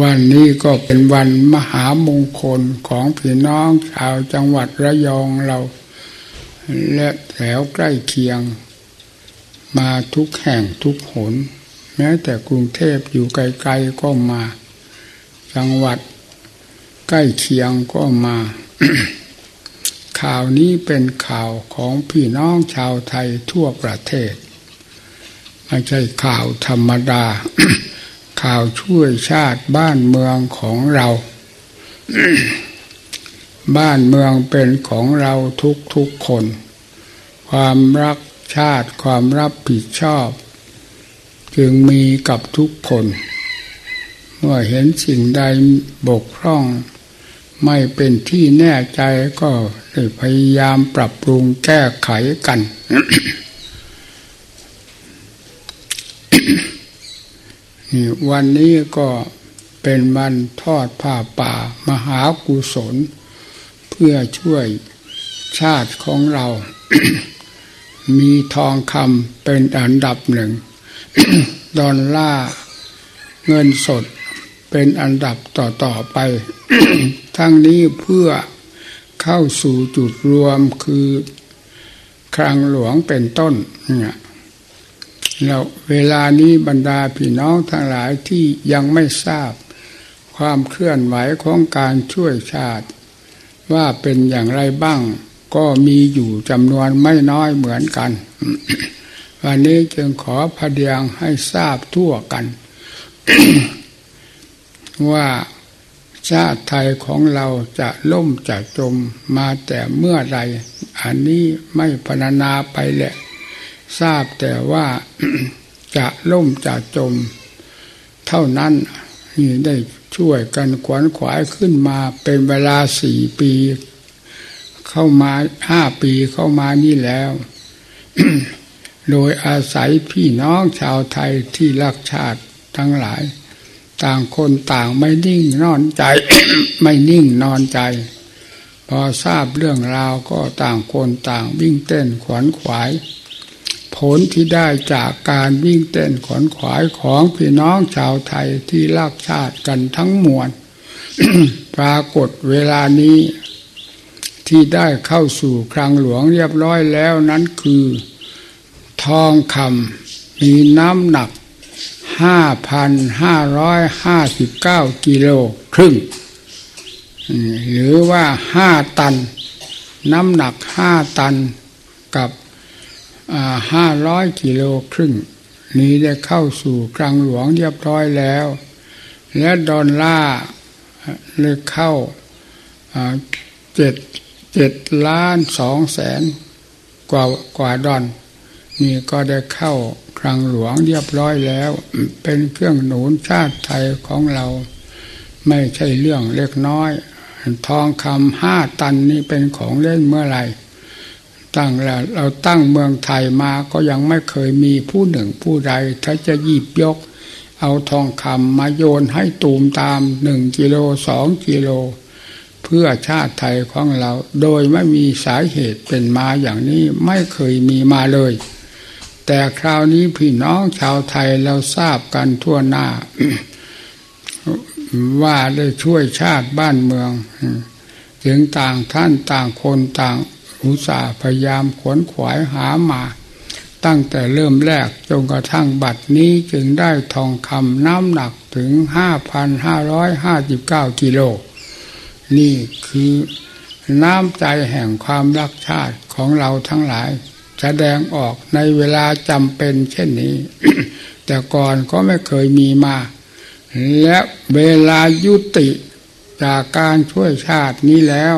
วันนี้ก็เป็นวันมหามงคลของพี่น้องชาวจังหวัดระยองเรา และแถวใกล้เคียง มาทุกแห่งทุกหน แม้แต่กรุงเทพอยู่ไกลๆก็มา จังหวัดใกล้เคียงก็มา ข่าวนี้เป็นข่าวของพี่น้องชาวไทยทั่วประเทศ ไม่ใช่ข่าวธรรมดา ข่าวช่วยชาติบ้านเมืองของเรา บ้านเมืองเป็นของเราทุกทุกคน ความรักชาติความรับผิดชอบ จึงมีกับทุกคน เมื่อเห็นสิ่งใดบกพร่อง ไม่เป็นที่แน่ใจก็พยายามปรับปรุงแก้ไขกัน วันนี้ก็เป็นวันทอดผ้าป่ามหากุศล เพื่อช่วยชาติของเรา มีทองคำเป็นอันดับหนึ่ง ดอลลาร์เงินสดเป็นอันดับต่อ ๆ ไป ทั้งนี้เพื่อเข้าสู่จุดรวมคือครังหลวงเป็นต้นเนี่ย แล้วเวลานี้บรรดาพี่น้องทั้งหลายที่ยังไม่ทราบ ความเคลื่อนไหวของการช่วยชาติ ว่าเป็นอย่างไรบ้าง ก็มีอยู่จำนวนไม่น้อยเหมือนกัน วันนี้จึงขอพเดียงให้ทราบทั่วกัน ว่าชาติไทยของเราจะล่มจะจมมาแต่เมื่อไรอันนี้ไม่พรรณนาไปแหละ ทราบแต่ว่าจะล่มจะจม เท่านั้นนี่ได้ช่วยกันขวนขวายขึ้นมาเป็นเวลาสี่ปี เข้ามาห้าปีเข้ามานี่แล้ว โดยอาศัยพี่น้องชาวไทยที่รักชาติทั้งหลาย ต่างคนต่างไม่นิ่งนอนใจ ไม่นิ่งนอนใจ พอทราบเรื่องราวก็ต่างคนต่างวิ่งเต้นขวนขวาย ผลที่ได้จากการวิ่งเต้นขอนขวายของพี่น้องชาวไทยที่รักชาติกันทั้งมวลปรากฏเวลานี้ ที่ได้เข้าสู่ครังหลวงเรียบร้อยแล้วนั้นคือ ทองคำมีน้ำหนักห้าพันห้าร้อยห้าสิบเก้ากิโลครึ่ง หรือว่าห้าตัน น้ำหนักห้าตันกับ ห้าร้อยกิโลครึ่ง นี้ได้เข้าสู่กลางหลวงเรียบร้อยแล้ว และดอนล่าเลยเข้าเจ็ดเจ็ดล้านสองแสนกว่ากว่าดอน นี่ก็ได้เข้าครังหลวงเรียบร้อยแล้ว เป็นเครื่องหนุนชาติไทยของเรา ไม่ใช่เรื่องเล็กน้อย ทองคำห้าตันนี่เป็นของเล่นเมื่อไหร่ ตั้งแล้วเราตั้งเมืองไทยมาก็ยังไม่เคยมีผู้หนึ่งผู้ใดถ้าจะหยิบยก เอาทองคำมาโยนให้ตูมตามหนึ่งกิโลสองกิโล เพื่อชาติไทยของเรา โดยไม่มีสาเหตุเป็นมาอย่างนี้ไม่เคยมีมาเลย แต่คราวนี้พี่น้องชาวไทยเราทราบกันทั่วหน้า ว่าได้ช่วยชาติบ้านเมืองถึงต่างท่านต่างคนต่าง อุตส่าห์พยายามขวนขวายหามา ตั้งแต่เริ่มแรกจนกระทั่งบัดนี้จึงได้ทองคำน้ำหนักถึงห้าพันห้าร้อยห้าสิบเก้ากิโล นี่คือน้ำใจแห่งความรักชาติของเราทั้งหลาย แสดงออกในเวลาจำเป็นเช่นนี้ แต่ก่อนก็ไม่เคยมีมา และเวลายุติจากการช่วยชาตินี้แล้ว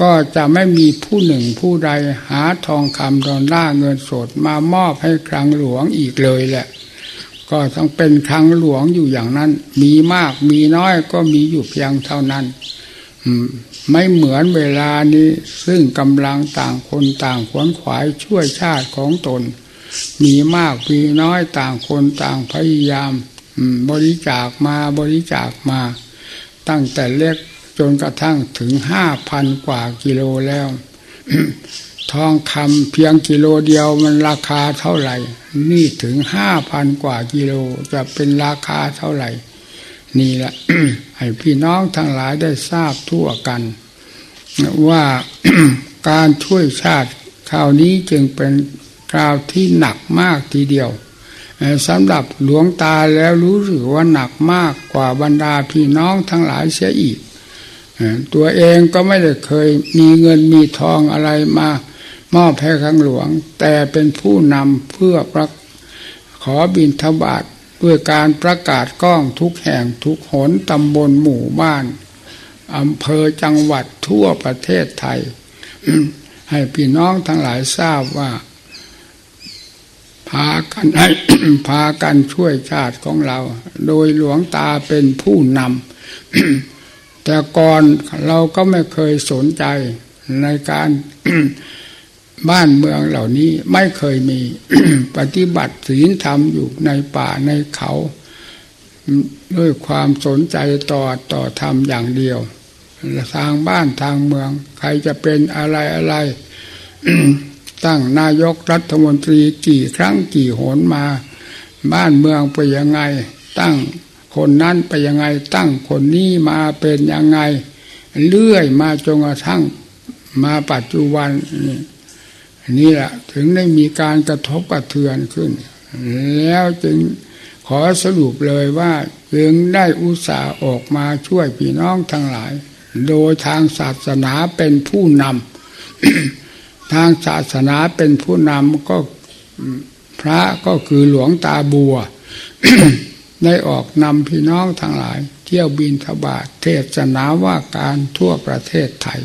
ก็จะไม่มีผู้หนึ่งผู้ใดหาทองคำดอนล่าเงินสดมามอบให้ครั้งหลวงอีกเลยแหละ ก็ต้องเป็นครั้งหลวงอยู่อย่างนั้น มีมากมีน้อยก็มีอยู่เพียงเท่านั้นไม่เหมือนเวลานี้ซึ่งกำลังต่างคนต่างขวนขวายช่วยชาติของตน มีมากมีน้อยต่างคนต่างพยายามบริจาคมาบริจาคมา ตั้งแต่เล็ก จนกระทั่งถึงห้าพันกว่ากิโลแล้ว ทองคำเพียงกิโลเดียวมันราคาเท่าไหร่ นี่ถึงห้าพันกว่ากิโลจะเป็นราคาเท่าไหร่ นี่แหละให้พี่น้องทั้งหลายได้ทราบทั่วกัน ว่าการช่วยชาติคราวนี้จึงเป็นคราวที่หนักมากทีเดียวสำหรับหลวงตาแล้วรู้สึกว่าหนักมากกว่าบรรดาพี่น้องทั้งหลายเสียอีก ตัวเองก็ไม่ได้เคยมีเงินมีทองอะไรมามอบให้ข้างหลวง แต่เป็นผู้นำเพื่อประขอบินทบาทด้วยการประกาศกล้องทุกแห่งทุกหนตำบลหมู่บ้านอำเภอจังหวัดทั่วประเทศไทย ให้พี่น้องทั้งหลายทราบว่า พากันให้พากันช่วยชาติของเรา โดยหลวงตาเป็นผู้นำ แต่ก่อนเราก็ไม่เคยสนใจในการบ้านเมืองเหล่านี้ไม่เคยมีปฏิบัติศีลธรรมอยู่ในป่าในเขา ด้วยความสนใจต่อต่อธรรมอย่างเดียว ทางบ้านทางเมือง ใครจะเป็นอะไรอะไร ตั้งนายกรัฐมนตรีกี่ครั้งกี่หนมา บ้านเมืองไปยังไง ตั้ง คนนั้นไปยังไงตั้งคนนี้มาเป็นยังไง เลื่อยมาจนกระทั่งมาปัจจุบันนี่แหละถึงได้มีการกระทบกระเทือนขึ้น แล้วจึงขอสรุปเลยว่าจึงได้อุตส่าห์ออกมาช่วยพี่น้องทั้งหลาย โดยทางศาสนาเป็นผู้นำทางศาสนาเป็นผู้นำก็พระก็คือหลวงตาบัว ได้ออกนำพี่น้องทั้งหลาย เที่ยวบินทบาทเทศนาว่าการทั่วประเทศไทย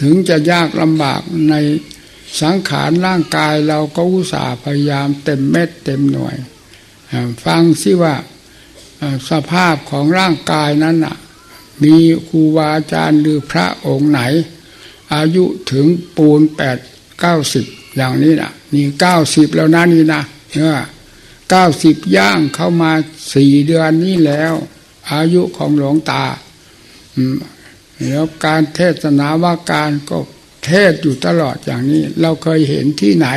ถึงจะยากลำบากในสังขารร่างกายเราก็อุตส่าห์พยายามเต็มเม็ดเต็มหน่วย ฟังสิว่าสภาพของร่างกายนั้นน่ะ มีครูบาอาจารย์หรือพระองค์ไหน อายุถึงปูนแปดเก้าสิบอย่างนี้น่ะ นี่เก้าสิบแล้วนะนี่นะ เนี่ยเก้าสิบย่างเข้ามาสี่เดือนนี้แล้ว อายุของหลวงตาแล้วการเทศนาว่าการก็เทศอยู่ตลอดอย่างนี้ เราเคยเห็นที่ไหน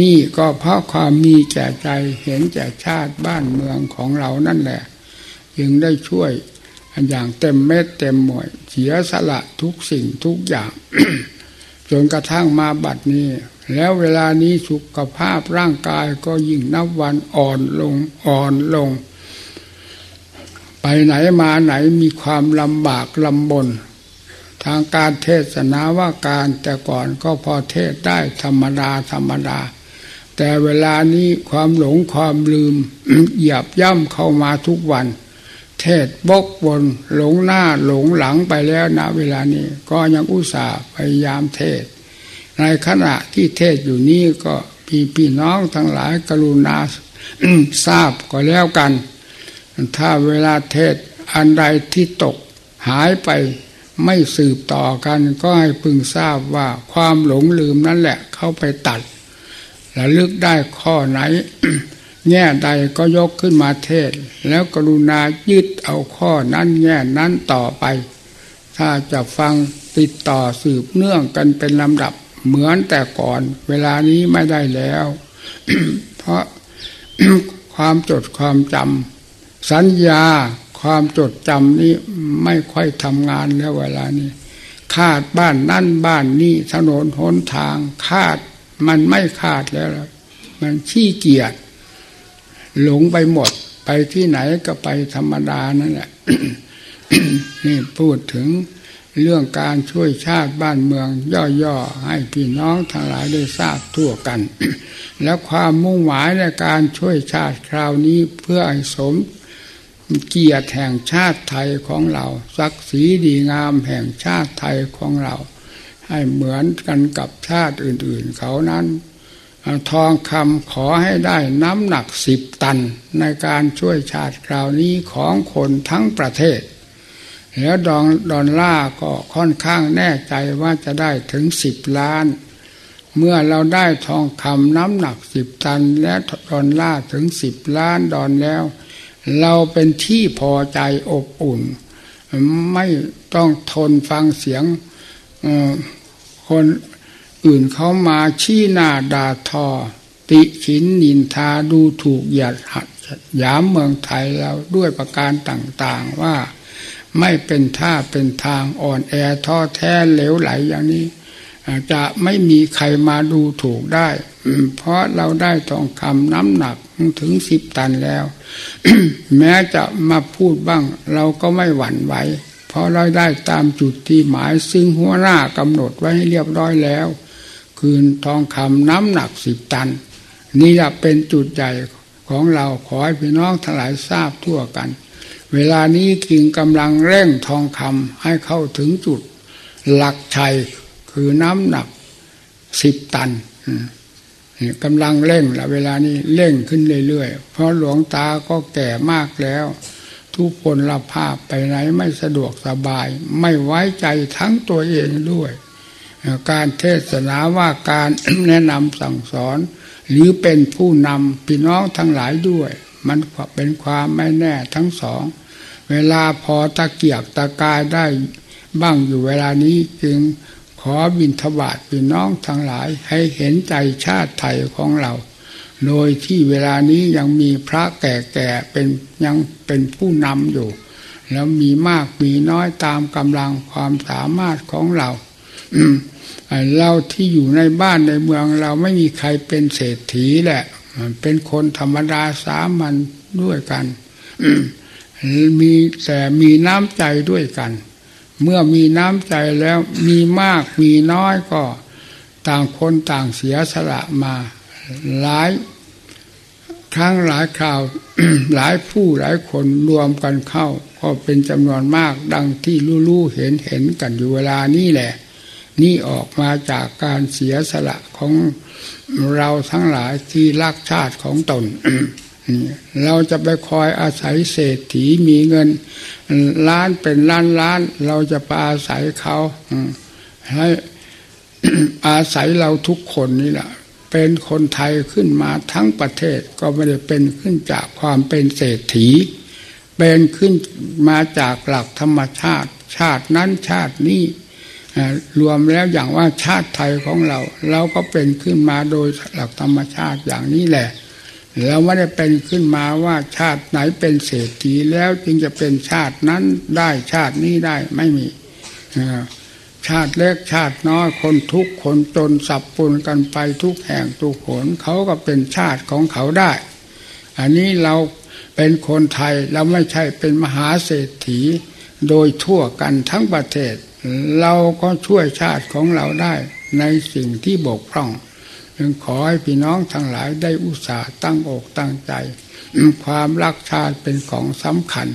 นี่ก็เพราะความมีแก่ใจเห็นแก่ชาติบ้านเมืองของเรานั่นแหละ จึงได้ช่วยอย่างเต็มเม็ดเต็มหมวย เสียสละทุกสิ่งทุกอย่าง จนกระทั่งมาบัดนี้ แล้วเวลานี้สุขภาพร่างกายก็ยิ่งนับวันอ่อนลงอ่อนลง ไปไหนมาไหนมีความลำบากลำบน ทางการเทศนาว่าการแต่ก่อนก็พอเทศได้ธรรมดาธรรมดา แต่เวลานี้ความหลงความลืมเหยียบย่ำเข้ามาทุกวัน เทศบกบนหลงหน้าหลงหลังไปแล้วนะเวลานี้ ก็ยังอุตส่าห์พยายามเทศ ในขณะที่เทศอยู่นี้ก็พี่พี่น้องทั้งหลายกรุณาทราบก็แล้วกัน ถ้าเวลาเทศอันใดที่ตกหายไปไม่สืบต่อกันก็ให้พึงทราบว่าความหลงลืมนั่นแหละ เข้าไปตัดและลึกได้ข้อไหน แง่ใดก็ยกขึ้นมาเทศ แล้วกรุณายึดเอาข้อนั้นแง่นั้นต่อไป ถ้าจะฟังติดต่อสืบเนื่องกันเป็นลำดับ เหมือนแต่ก่อนเวลานี้ไม่ได้แล้ว เพราะความจดความจำสัญญาความจดจำนี้ไม่ค่อยทำงานแล้วเวลานี้ คาดบ้านนั่นบ้านนี่ถนนหนทาง คาดมันไม่คาดแล้วมันขี้เกียจหลงไปหมดไปที่ไหนก็ไปธรรมดานั่นแหละนี่พูดถึง เรื่องการช่วยชาติบ้านเมือง ย่อๆให้พี่น้องทั้งหลายได้ทราบทั่วกัน แล้วความมุ่งหมายในการช่วยชาติคราวนี้เพื่อให้สมเกียรติแห่งชาติไทยของเราศักดิ์ศรีดีงามแห่งชาติไทยของเรา ให้เหมือนกันกับชาติอื่นๆ เขานั้น ทองคำขอให้ได้น้ำหนักสิบตันในการช่วยชาติคราวนี้ของคนทั้งประเทศ แล้วดองดอลล่าก็ค่อนข้างแน่ใจว่าจะได้ถึงสิบล้าน เมื่อเราได้ทองคำน้ำหนักสิบตัน และดอลล่าถึงสิบล้านดอนแล้ว เราเป็นที่พอใจอบอุ่น ไม่ต้องทนฟังเสียงคนอื่นเขามาชี้หน้าด่าทอ ติฉินนินทาดูถูกหยาดหัดยามเมืองไทยเราด้วยประการต่างๆว่า ไม่เป็นท่าเป็นทางอ่อนแอท้อแท้เหลวไหลอย่างนี้ จะไม่มีใครมาดูถูกได้ เพราะเราได้ทองคำน้ำหนักถึงสิบตันแล้ว แม้จะมาพูดบ้าง เราก็ไม่หวั่นไหวเพราะเราได้ตามจุดที่หมายซึ่งหัวหน้ากำหนดไว้ให้เรียบร้อยแล้ว คืนทองคำน้ำหนักสิบตัน นี่แหละเป็นจุดใหญ่ของเราขอให้พี่น้องทั้งหลายทราบทั่วกัน เวลานี้จึงกำลังเร่งทองคำให้เข้าถึงจุด หลักชัยคือน้ำหนักสิบตันกำลังเร่งละเวลานี้เร่งขึ้นเรื่อยๆ เพราะหลวงตาก็แก่มากแล้ว ทุกคนละภาพไปไหนไม่สะดวกสบาย ไม่ไว้ใจทั้งตัวเองด้วย การเทศนาว่าการแนะนำสั่งสอน หรือเป็นผู้นำพี่น้องทั้งหลายด้วย มันเป็นความไม่แน่ทั้งสอง เวลาพอตะเกียกตะกายได้บ้างอยู่เวลานี้จึงขอบินทบาทพี่น้องทั้งหลายให้เห็นใจชาติไทยของเรา โดยที่เวลานี้ยังมีพระแก่ๆเป็นยังเป็นผู้นำอยู่ แล้วมีมากมีน้อยตามกำลังความสามารถของเราเราที่อยู่ในบ้านในเมืองเราไม่มีใครเป็นเศรษฐีแหละ เป็นคนธรรมดาสามัญด้วยกันมีแต่มีน้ำใจด้วยกัน เมื่อมีน้ำใจแล้วมีมากมีน้อยก็ ต่างคนต่างเสียสละมาหลายครั้งหลายคราวหลายผู้หลายคนรวมกันเข้า ก็เป็นจำนวนมากดังที่รู้ๆเห็นเห็นกันอยู่เวลานี้แหละ นี่ออกมาจากการเสียสละของ เราทั้งหลายที่รักชาติของตน เราจะไปคอยอาศัยเศรษฐีมีเงิน ล้านเป็นล้านล้าน เราจะไปอาศัยเขาให้อาศัยเราทุกคนนี่แหละเป็นคนไทยขึ้นมาทั้งประเทศก็ไม่ได้เป็นขึ้นจากความเป็นเศรษฐี เป็นขึ้นมาจากหลักธรรมชาติ ชาตินั้นชาตินี้ รวมแล้วอย่างว่าชาติไทยของเรา เราก็เป็นขึ้นมาโดยหลักธรรมชาติอย่างนี้แหละเราไม่ได้เป็นขึ้นมาว่าชาติไหนเป็นเศรษฐีแล้วจึงจะเป็นชาตินั้นได้ชาตินี้ได้ไม่มีชาติเล็กชาติน้อยคนทุกคนจนสับปนกันไปทุกแห่งทุกหนเขาก็เป็นชาติของเขาได้ อันนี้เราเป็นคนไทยเราไม่ใช่เป็นมหาเศรษฐีโดยทั่วกันทั้งประเทศ เราก็ช่วยชาติของเราได้ในสิ่งที่บกพร่องจึงขอให้พี่น้องทั้งหลายได้อุตส่าห์ตั้งอกตั้งใจ ความรักชาติเป็นของสำคัญ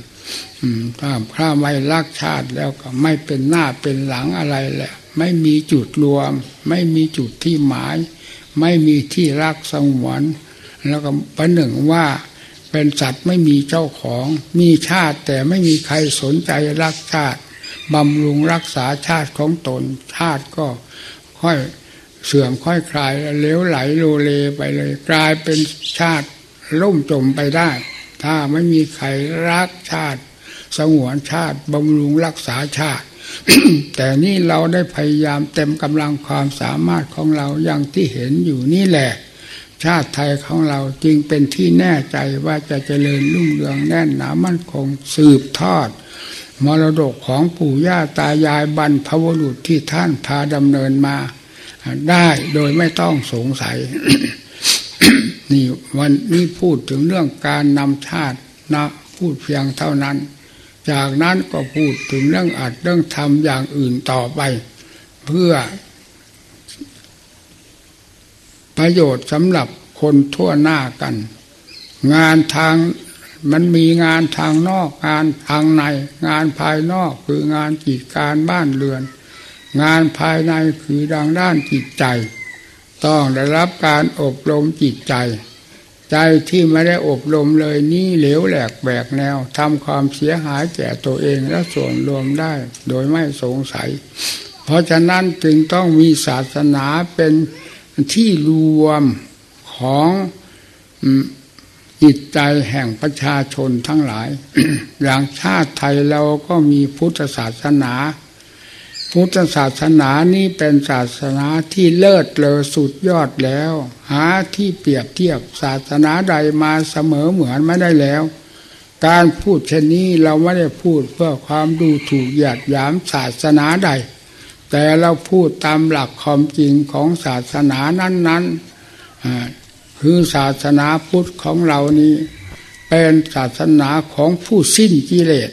ถ้าพระไม่รักชาติแล้วก็ไม่เป็นหน้าเป็นหลังอะไรแหละ ไม่มีจุดรวม ไม่มีจุดที่หมาย ไม่มีที่รักสงวน แล้วก็ประหนึ่งว่าเป็นสัตว์ไม่มีเจ้าของ มีชาติแต่ไม่มีใครสนใจรักชาติ บำรุงรักษาชาติของตน ชาติก็ค่อยเสื่อมค่อยคลายเลี้ยวไหลโลเลไปเลย กลายเป็นชาติล่มจมไปได้ ถ้าไม่มีใครรักชาติ สงวนชาติบำรุงรักษาชาติ แต่นี่เราได้พยายามเต็มกำลังความสามารถของเราอย่างที่เห็นอยู่นี่แหละ ชาติไทยของเราจึงเป็นที่แน่ใจว่าจะเจริญรุ่งเรืองแน่นหนามั่นคงสืบทอด มรดกของปู่ย่าตายายบรรพบุรุษที่ท่านพาดำเนินมา ได้โดยไม่ต้องสงสัย นี่วันนี้พูดถึงเรื่องการนำชาตินะพูดเพียงเท่านั้น จากนั้นก็พูดถึงเรื่องอัดเรื่องทำอย่างอื่นต่อไป เพื่อ ประโยชน์สำหรับคนทั่วหน้ากัน งานทาง มันมีงานทางนอกงานทางใน งานภายนอกคืองานกิจการบ้านเรือน งานภายในคือดังด้านจิตใจ ต้องได้รับการอบรมจิตใจ ใจที่ไม่ได้อบรมเลยนี่เหลวแหลกแบกแนวทำความเสียหายแก่ตัวเองและส่วนรวมได้ โดยไม่สงสัย เพราะฉะนั้นจึงต้องมีศาสนาเป็นที่รวมของ จิตใจแห่งประชาชนทั้งหลาย อย่างชาติไทยเราก็มีพุทธศาสนา พุทธศาสนานี้เป็นศาสนาที่เลิศเลอสุดยอดแล้ว หาที่เปรียบเทียบศาสนาใดมาเสมอเหมือนไม่ได้แล้ว การพูดเช่นนี้เราไม่ได้พูดเพื่อความดูถูกหยาดหยามศาสนาใด แต่เราพูดตามหลักความจริงของศาสนานั้น ๆ คือศาสนาพุทธของเรานี้ เป็นศาสนาของผู้สิ้นกิเลส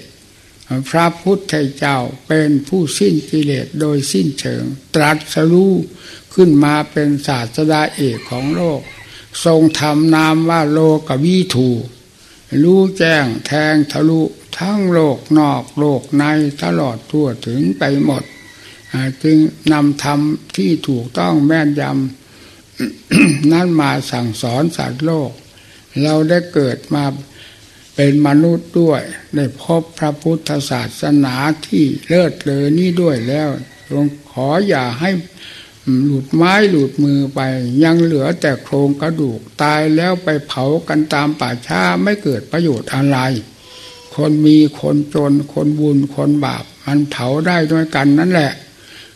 พระพุทธเจ้าเป็นผู้สิ้นกิเลสโดยสิ้นเชิง ตรัสรู้ขึ้นมาเป็นศาสดาเอกของโลก ทรงทำนามว่าโลกวิถูรู้แจ้งแทงทะลุทั้งโลกนอกโลกในตลอดทั่วถึงไปหมด จึงนำธรรมที่ถูกต้องแม่นยำ นั้นมาสั่งสอนสัตว์โลก เราได้เกิดมาเป็นมนุษย์ด้วย ได้พบพระพุทธศาสนาที่เลิศเลอนี้ด้วยแล้วลงขออย่าให้หลุดไม้หลุดมือไป ยังเหลือแต่โครงกระดูกตายแล้วไปเผากันตามป่าช้าไม่เกิดประโยชน์อะไร คนมีคนจนคนบุญคนบาป มันเผาได้ด้วยกันนั่นแหละ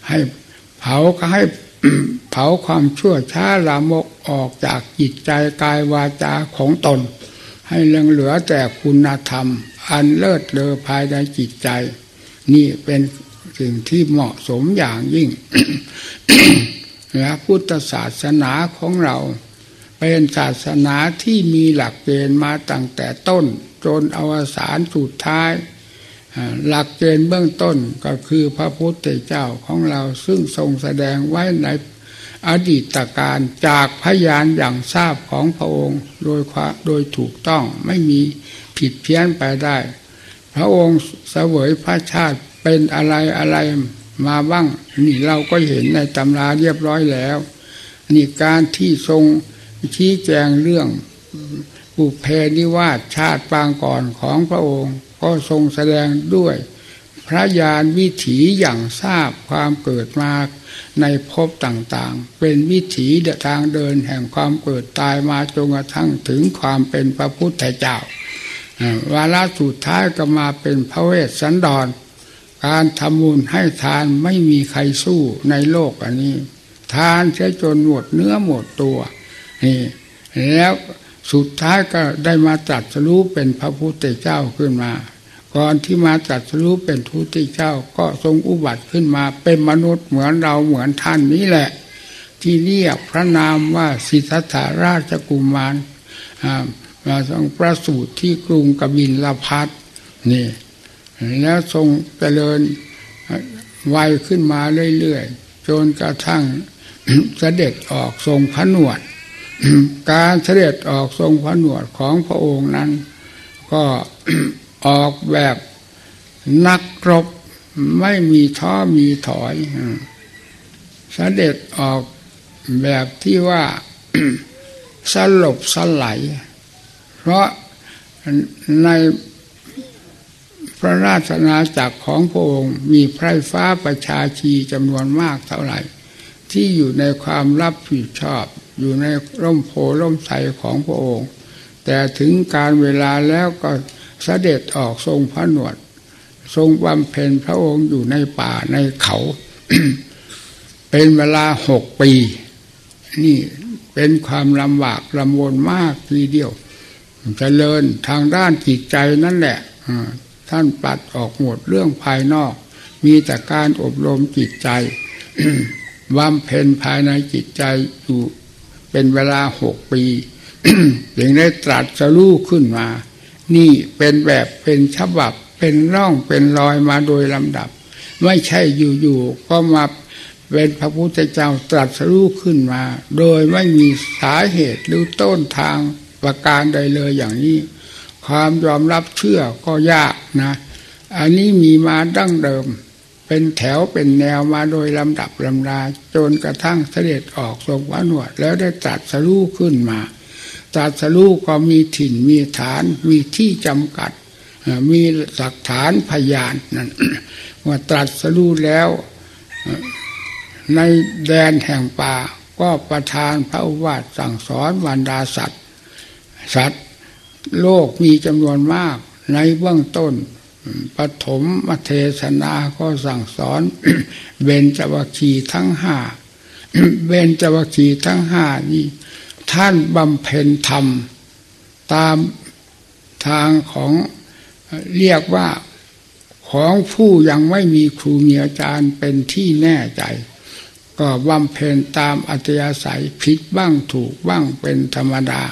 ให้เผาก็ให้ เผาความชั่วช้าลามกออกจากจิตใจกายวาจาของตน ให้เงเหลือแต่คุณธรรม อันเลิศเลอภายในจิตใจ นี่เป็นสิ่งที่เหมาะสมอย่างยิ่งและพุทธศาสนาของเรา เป็นศาสนาที่มีหลักเกณฑ์มาตั้งแต่ต้น จนอวสานสุดท้าย หลักเกณฑ์เบื้องต้นก็คือพระพุทธเจ้าของเราซึ่งทรงแสดงไว้ใน อดีตการจากพยานอย่างทราบของพระองค์โดยโดยถูกต้องไม่มีผิดเพี้ยนไปได้ พระองค์เสวยพระชาติเป็นอะไรอะไรมาบ้าง นี่เราก็เห็นในตำราเรียบร้อยแล้วนี่การที่ทรงชี้แจงเรื่องบุเพนิวาสชาติปางก่อนของพระองค์ ก็ทรงแสดงด้วย พระญาณวิถีอย่างทราบความเกิดมาในภพต่างๆ เป็นวิถีทางเดินแห่งความเกิดตายมาจนกระทั่งถึงความเป็นพระพุทธเจ้าวาระสุดท้ายก็มาเป็นพระเวสสันดร การทำบุญให้ทานไม่มีใครสู้ในโลกอันนี้ ทานใช้จนหมดเนื้อหมดตัวนี่แล้วสุดท้ายก็ได้มาตรัสรู้เป็นพระพุทธเจ้าขึ้นมา ก่อนที่มาจัดรู้เป็นทุติเจ้าก็ทรงอุบัติขึ้นมาเป็นมนุษย์เหมือนเราเหมือนท่านนี้แหละ ที่เรียกพระนามว่าสิทธัตถาราชกุมารมาทรงประสูติที่กรุงกบินลพัทนี่แล้วทรงเจริญวัยขึ้นมาเรื่อยๆจนกระทั่งเสด็จออกทรงพระหนวด การเสด็จออกทรงพระหนวดของพระองค์นั้น ก็ ออกแบบนักรบไม่มีท้อมีถอยเสด็จออกแบบที่ว่าสลบสลายเพราะในพระราชนาจักรของพระองค์มีไพรฟ้าประชาชีจำนวนมากเท่าไหร่ ที่อยู่ในความรับผิดชอบ อยู่ในร่มโพร่มใสของพระองค์ แต่ถึงการเวลาแล้วก็ เสด็จออกทรงพระหนวด ทรงบำเพ็ญพระองค์อยู่ในป่าในเขา เป็นเวลาหกปี นี่เป็นความลำบากลำวนมากทีเดียวจเจริญทางด้านจิตใจนั่นแหละท่านปัดออกหมดเรื่องภายนอก มีแต่การอบรมจิตใจบำเพ็ญภายในจิตใจอยู่เป็นเวลาหกปี ถึงได้ตรัสจะรู้ขึ้นมา นี่เป็นแบบเป็นฉบับเป็นร่องเป็นรอยมาโดยลำดับ ไม่ใช่อยู่ๆก็มาเป็นพระพุทธเจ้าตรัสรู้ขึ้นมา โดยไม่มีสาเหตุหรือต้นทางประการใดเลยอย่างนี้ ความยอมรับเชื่อก็ยากนะ อันนี้มีมาดั้งเดิม เป็นแถวเป็นแนวมาโดยลำดับลำดาจนกระทั่งเสด็จออกทรงวหนวดแล้วได้ตรัสรู้ขึ้นมา ตรัสรู้ก็มีถิ่นมีฐานมีที่จำกัด มีหลักฐานพยานนั่นว่าตรัสรู้แล้วในแดนแห่งป่าก็ประทานพระอุวาทสั่งสอนวันดาสัตว์ สัตว์โลกมีจำนวนมาก ในเบื้องต้นปฐมมเทศนาก็สั่งสอน เบญจวัคคีทั้งห้าเบญจวัคคีทั้งห้านี้ ท่านบำเพ็ญธรรม ตามทางของเรียกว่าของผู้ยังไม่มีครูมีอาจารย์เป็นที่แน่ใจ ก็บำเพ็ญตามอัตยาศัยผิดบ้างถูกบ้างเป็นธรรมดา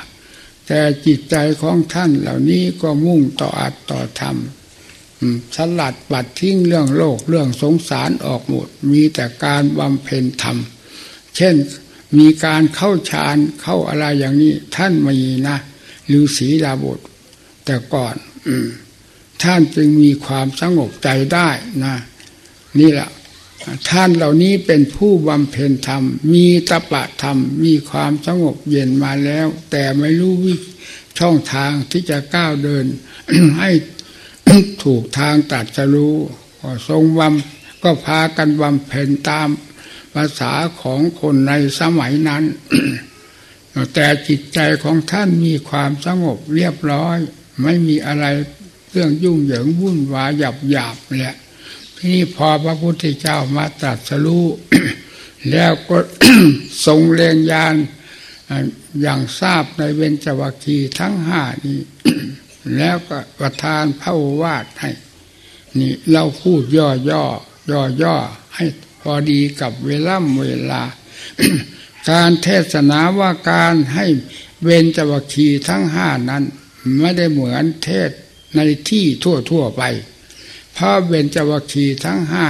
แต่จิตใจของท่านเหล่านี้ก็มุ่งต่ออัตต่อธรรมสลัดปัดทิ้งเรื่องโลกเรื่องสงสารออกหมด มีแต่การบำเพ็ญธรรม เช่น มีการเข้าฌานเข้าอะไรอย่างนี้ ท่านมีนะฤาษีดาบทแต่ก่อนอท่านจึงมีความสงบใจได้นะนี่แหละท่านเหล่านี้เป็นผู้บำเพ็ญธรรม มีตปะธรรม มีความสงบเย็นมาแล้ว แต่ไม่รู้วิช่องทางที่จะก้าวเดิน ให้ถูกทางตัดจะรู้ทรงบำก็พากันบำเพ็ญตาม ภาษาของคนในสมัยนั้น แต่จิตใจของท่านมีความสงบเรียบร้อย ไม่มีอะไรเรื่องยุ่งเหยิงวุ่นวายหยาบหยาบแหละที่นี่พอพระพุทธเจ้ามาตรัสรู้แล้วก็ทรงเรียงยานอย่างทราบในเบญจวัคคีทั้งห้านี้ แล้วก็ประทานพระวาทให้ นี่เราพูดย่อย่อย่อย่อให้ พอดีกับเวลาเวลา การเทศนาว่าการให้เวนจวคีทั้งห้านั้น ไม่ได้เหมือนเทศในที่ทั่วทั่วไปเพราะเวนจวคีทั้งห้า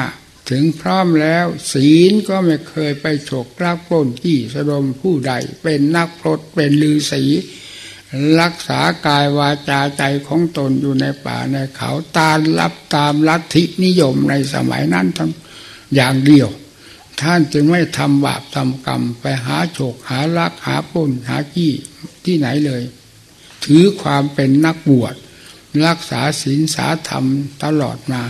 ถึงพร้อมแล้ว ศีลก็ไม่เคยไปฉกลักปล้นที่สะดมผู้ใด เป็นนักพรตเป็นลือศีรักษากายวาจาใจของตนอยู่ในป่าในเขาตามรับตามลัทธินิยมในสมัยนั้นทั้ง อย่างเดียว ท่านจึงไม่ทำบาปทำกรรม ไปหาโฉกหาลักหาป้นหาขี้ที่ไหนเลย ถือความเป็นนักบวช รักษาศีลสาธรรมตลอดมา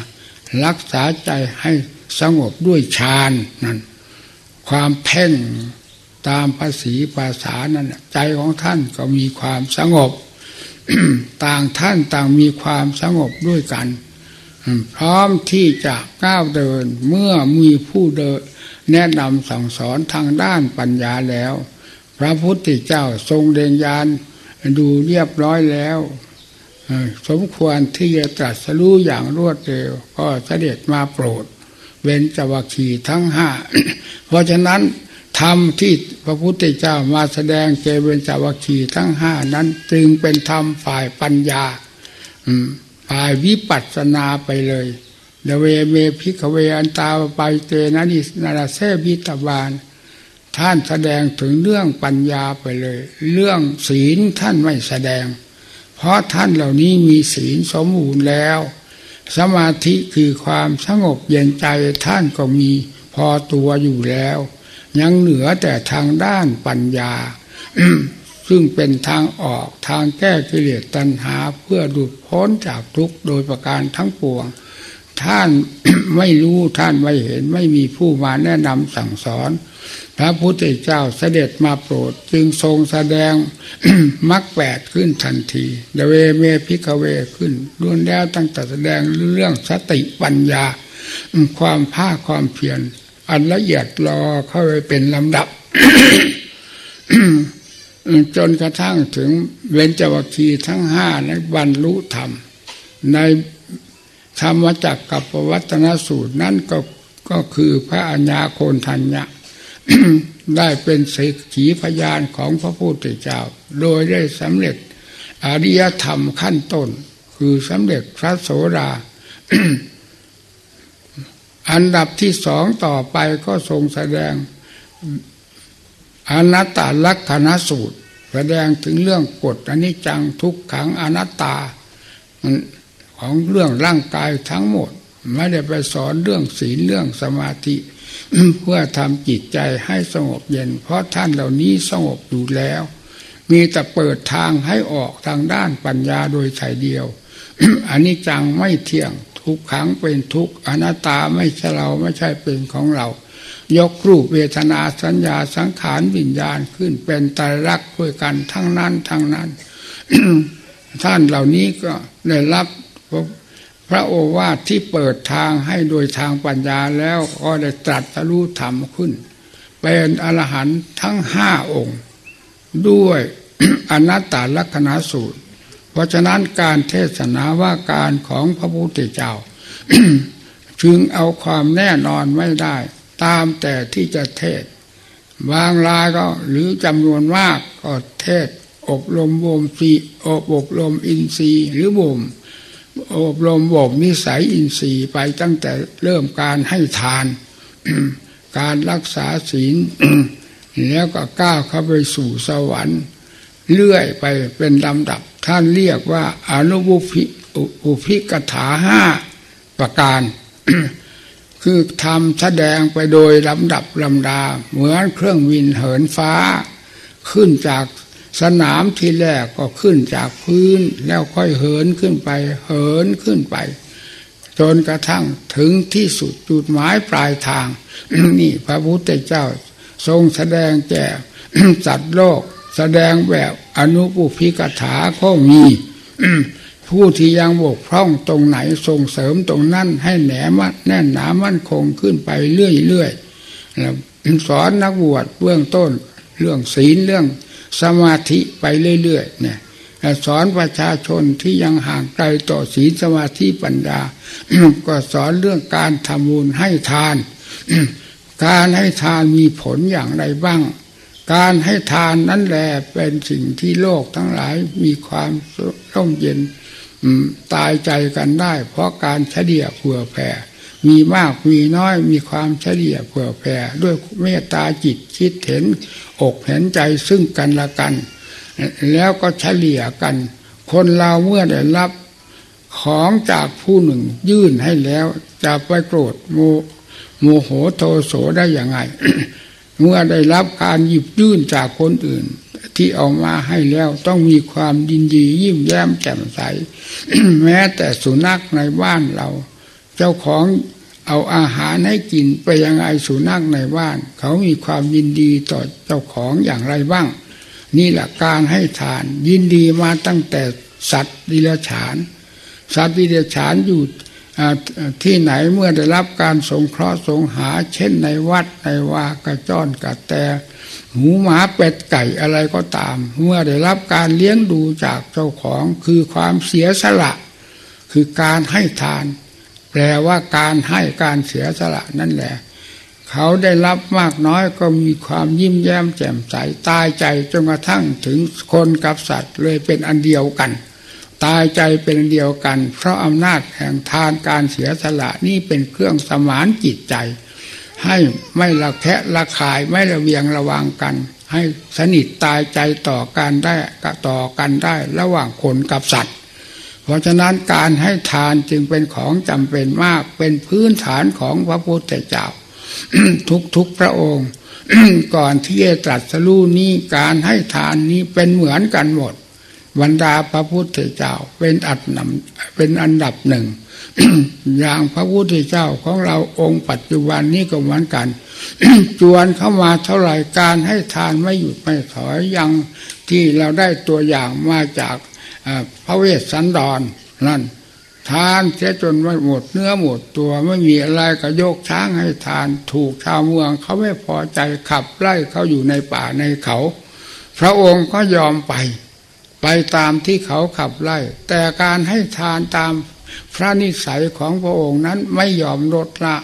รักษาใจให้สงบด้วยฌานนั่นความเพ่งตามภาษีภาษานั้นใจของท่านก็มีความสงบ ต่างท่านต่างมีความสงบด้วยกัน พร้อมที่จะก้าวเดินเมื่อมีผู้เดิน แนะนำสั่งสอนทางด้านปัญญาแล้ว พระพุทธเจ้าทรงเดินยานดูเรียบร้อยแล้วสมควรที่จะตรัสรู้อย่างรวดเร็ว ก็เสด็จมาโปรดเบญจวัคคีย์ทั้งห้าเพราะฉะนั้นธรรมที่พระพุทธเจ้ามาแสดงแก่เบญจวัคคีย์ทั้งห้านั้นจึงเป็นธรรมฝ่ายปัญญา ฝ่ายวิปัสสนาไปเลยเทฺวเม ภิกฺขเว อนฺตา ปพฺพชิเตน น เสวิตพฺพา ท่านแสดงถึงเรื่องปัญญาไปเลย เรื่องศีลท่านไม่แสดง เพราะท่านเหล่านี้มีศีลสมบูรณ์แล้ว สมาธิคือความสงบเย็นใจท่านก็มีพอตัวอยู่แล้ว ยังเหนือแต่ทางด้านปัญญา ซึ่งเป็นทางออกทางแก้กิเลสตัณหา เพื่อดุดพ้นจากทุกข์โดยประการทั้งปวง ท่านไม่รู้ท่านไม่เห็นไม่มีผู้มาแนะนำสั่งสอน พระพุทธเจ้าเสด็จมาโปรดจึงทรงแสดงมรรคแปดขึ้นทันทีเทฺวเม ภิกฺขเวขึ้นล้วนแล้วตั้งแต่แสดงเรื่องสติปัญญา ความพากความเพียรอันละเอียดรอเข้าไปเป็นลำดับ จนกระทั่งถึงเบญจวัคคีย์ทั้งห้าในบรรลุธรรม ในธรรมจักกัปปวัตนสูตรนั่นก็ก็คือพระอัญญาโกณฑัญญะได้เป็นสักขีพยานของพระพุทธเจ้า โดยได้สำเร็จอริยธรรมขั้นต้น คือสำเร็จพระโสดาอันดับที่สองต่อไปก็ทรงแสดง อนัตตลักษณสูตร แสดงถึงเรื่องกฎอนิจจังทุกขังอนัตตาของเรื่องร่างกายทั้งหมด ไม่ได้ไปสอนเรื่องศีลเรื่องสมาธิ เพื่อทำจิตใจให้สงบเย็น เพราะท่านเหล่านี้สงบอยู่แล้ว มีแต่เปิดทางให้ออกทางด้านปัญญาโดยใจเดียวอันนี้จังไม่เที่ยงทุกขังเป็นทุกอนัตตาไม่ใช่เราไม่ใช่เป็นของเรา ยกรูปเวทนาสัญญาสังขารวิญญาณขึ้นเป็นตายรักด้วยกันทั้งนั้นทั้งนั้น ท่านเหล่านี้ก็ได้รับพระโอวาทที่เปิดทางให้โดยทางปัญญาแล้วก็ได้ตรัสรู้ธรรมขึ้น เป็นอรหันต์ทั้งห้าองค์ ด้วยอนัตตลักษณะสูตร เพราะฉะนั้นการเทศนาว่าการของพระพุทธเจ้า จึงเอาความแน่นอนไม่ได้ ตามแต่ที่จะเทศ บางรายก็หรือจำนวนมากก็เทศ อบรมบ่มสีอบอบรมอินทรีย์หรือบ่มอบรมบ่มนิสัยอินทรีย์ไปตั้งแต่เริ่มการให้ทาน การรักษาศีลแล้วก็ก้าวเข้าไปสู่สวรรค์ เลื่อยไปเป็นลำดับ ท่านเรียกว่าอนุบุพิอุพิกถาห้าประการ คือทำแสดงไปโดยลำดับลำดา เหมือนเครื่องวินเหินฟ้า ขึ้นจากสนามทีแรกก็ขึ้นจากพื้น แล้วค่อยเหินขึ้นไป เหินขึ้นไป จนกระทั่งถึงที่สุดจุดหมายปลายทาง นี่พระพุทธเจ้า ทรงแสดงแก่จัดโลก แสดงแบบอนุปุพิกถาก็มี ผู้ที่ยังบกพร่องตรงไหนส่งเสริมตรงนั้นให้แหนมัดแน่นหนามั่นคงขึ้นไปเรื่อยๆแล้วสอนนักบวชเบื้องต้นเรื่องศีลเรื่องสมาธิไปเรื่อยๆเนี่ยสอนประชาชนที่ยังห่างไกลต่อศีลสมาธิปัญญา ก็สอนเรื่องการทำบุญให้ทาน การให้ทานมีผลอย่างไรบ้าง การให้ทานนั้นแหละเป็นสิ่งที่โลกทั้งหลายมีความร่มเย็น ตายใจกันได้ เพราะการเฉลี่ยเผื่อแผ่ มีมากมีน้อยมีความเฉลี่ยเผื่อแผ่ ด้วยเมตตาจิตคิดเห็น อกเห็นใจซึ่งกันและกัน แล้วก็เฉลี่ยกัน คนเราเมื่อได้รับของจากผู้หนึ่งยื่นให้แล้ว จะไปโกรธโมโมโหโทโสได้อย่างไง เมื่อได้รับการหยิบยื่นจากคนอื่น ที่เอามาให้แล้วต้องมีความดินดียิ้มแย้มแจ่มใส แม้แต่สุนัขในบ้านเรา เจ้าของเอาอาหารให้กินไปยังไงสุนัขในบ้าน เขามีความยินดีต่อเจ้าของอย่างไรบ้าง นี่แหละการให้ทาน ยินดีมาตั้งแต่สัตว์ดิลฉาน สัตว์ดิลฉานอยู่ที่ไหนเมื่อได้รับการสงเคราะห์สงหา เช่นในวัดในวากระจ้อนกระแต หมูหมาเป็ดไก่อะไรก็ตาม เมื่อได้รับการเลี้ยงดูจากเจ้าของคือความเสียสละ คือการให้ทาน แปลว่าการให้การเสียสละนั่นแหละ เขาได้รับมากน้อยก็มีความยิ้มแย้มแจ่มใสตายใจจนกระทั่งถึงคนกับสัตว์เลยเป็นอันเดียวกัน ตายใจเป็นเดียวกัน เพราะอำนาจแห่งทานการเสียสละนี่เป็นเครื่องสมานจิตใจ ให้ไม่ละแคะละขายไม่ละเวียงระวังกัน ให้สนิทตายใจต่อกันได้ต่อกันได้ระหว่างคนกับสัตว์ เพราะฉะนั้นการให้ทานจึงเป็นของจำเป็นมากเป็นพื้นฐานของพระพุทธเจ้า ทุกๆพระองค์ ก่อนที่จะตรัสรู้นี้การให้ทานนี้เป็นเหมือนกันหมด บรรดาพระพุทธเจ้าเป็นอันดับเป็นอันดับหนึ่ง อย่างพระพุทธเจ้าของเราองค์ปัจจุบันนี้ก็เหมือนกัน จวนเข้ามาเท่าไหร่การให้ทานไม่หยุดไม่ถอยยังที่เราได้ตัวอย่างมาจากพระเวสสันดรนั่น ทานเสียจนไม่หมดเนื้อหมดตัวไม่มีอะไรก็โยกช้างให้ทาน ถูกชาวเมืองเขาไม่พอใจขับไล่เขาอยู่ในป่าในเขา พระองค์ก็ยอมไป ไปตามที่เขาขับไล่ แต่การให้ทานตามพระนิสัยของพระองค์นั้นไม่ยอมลดละ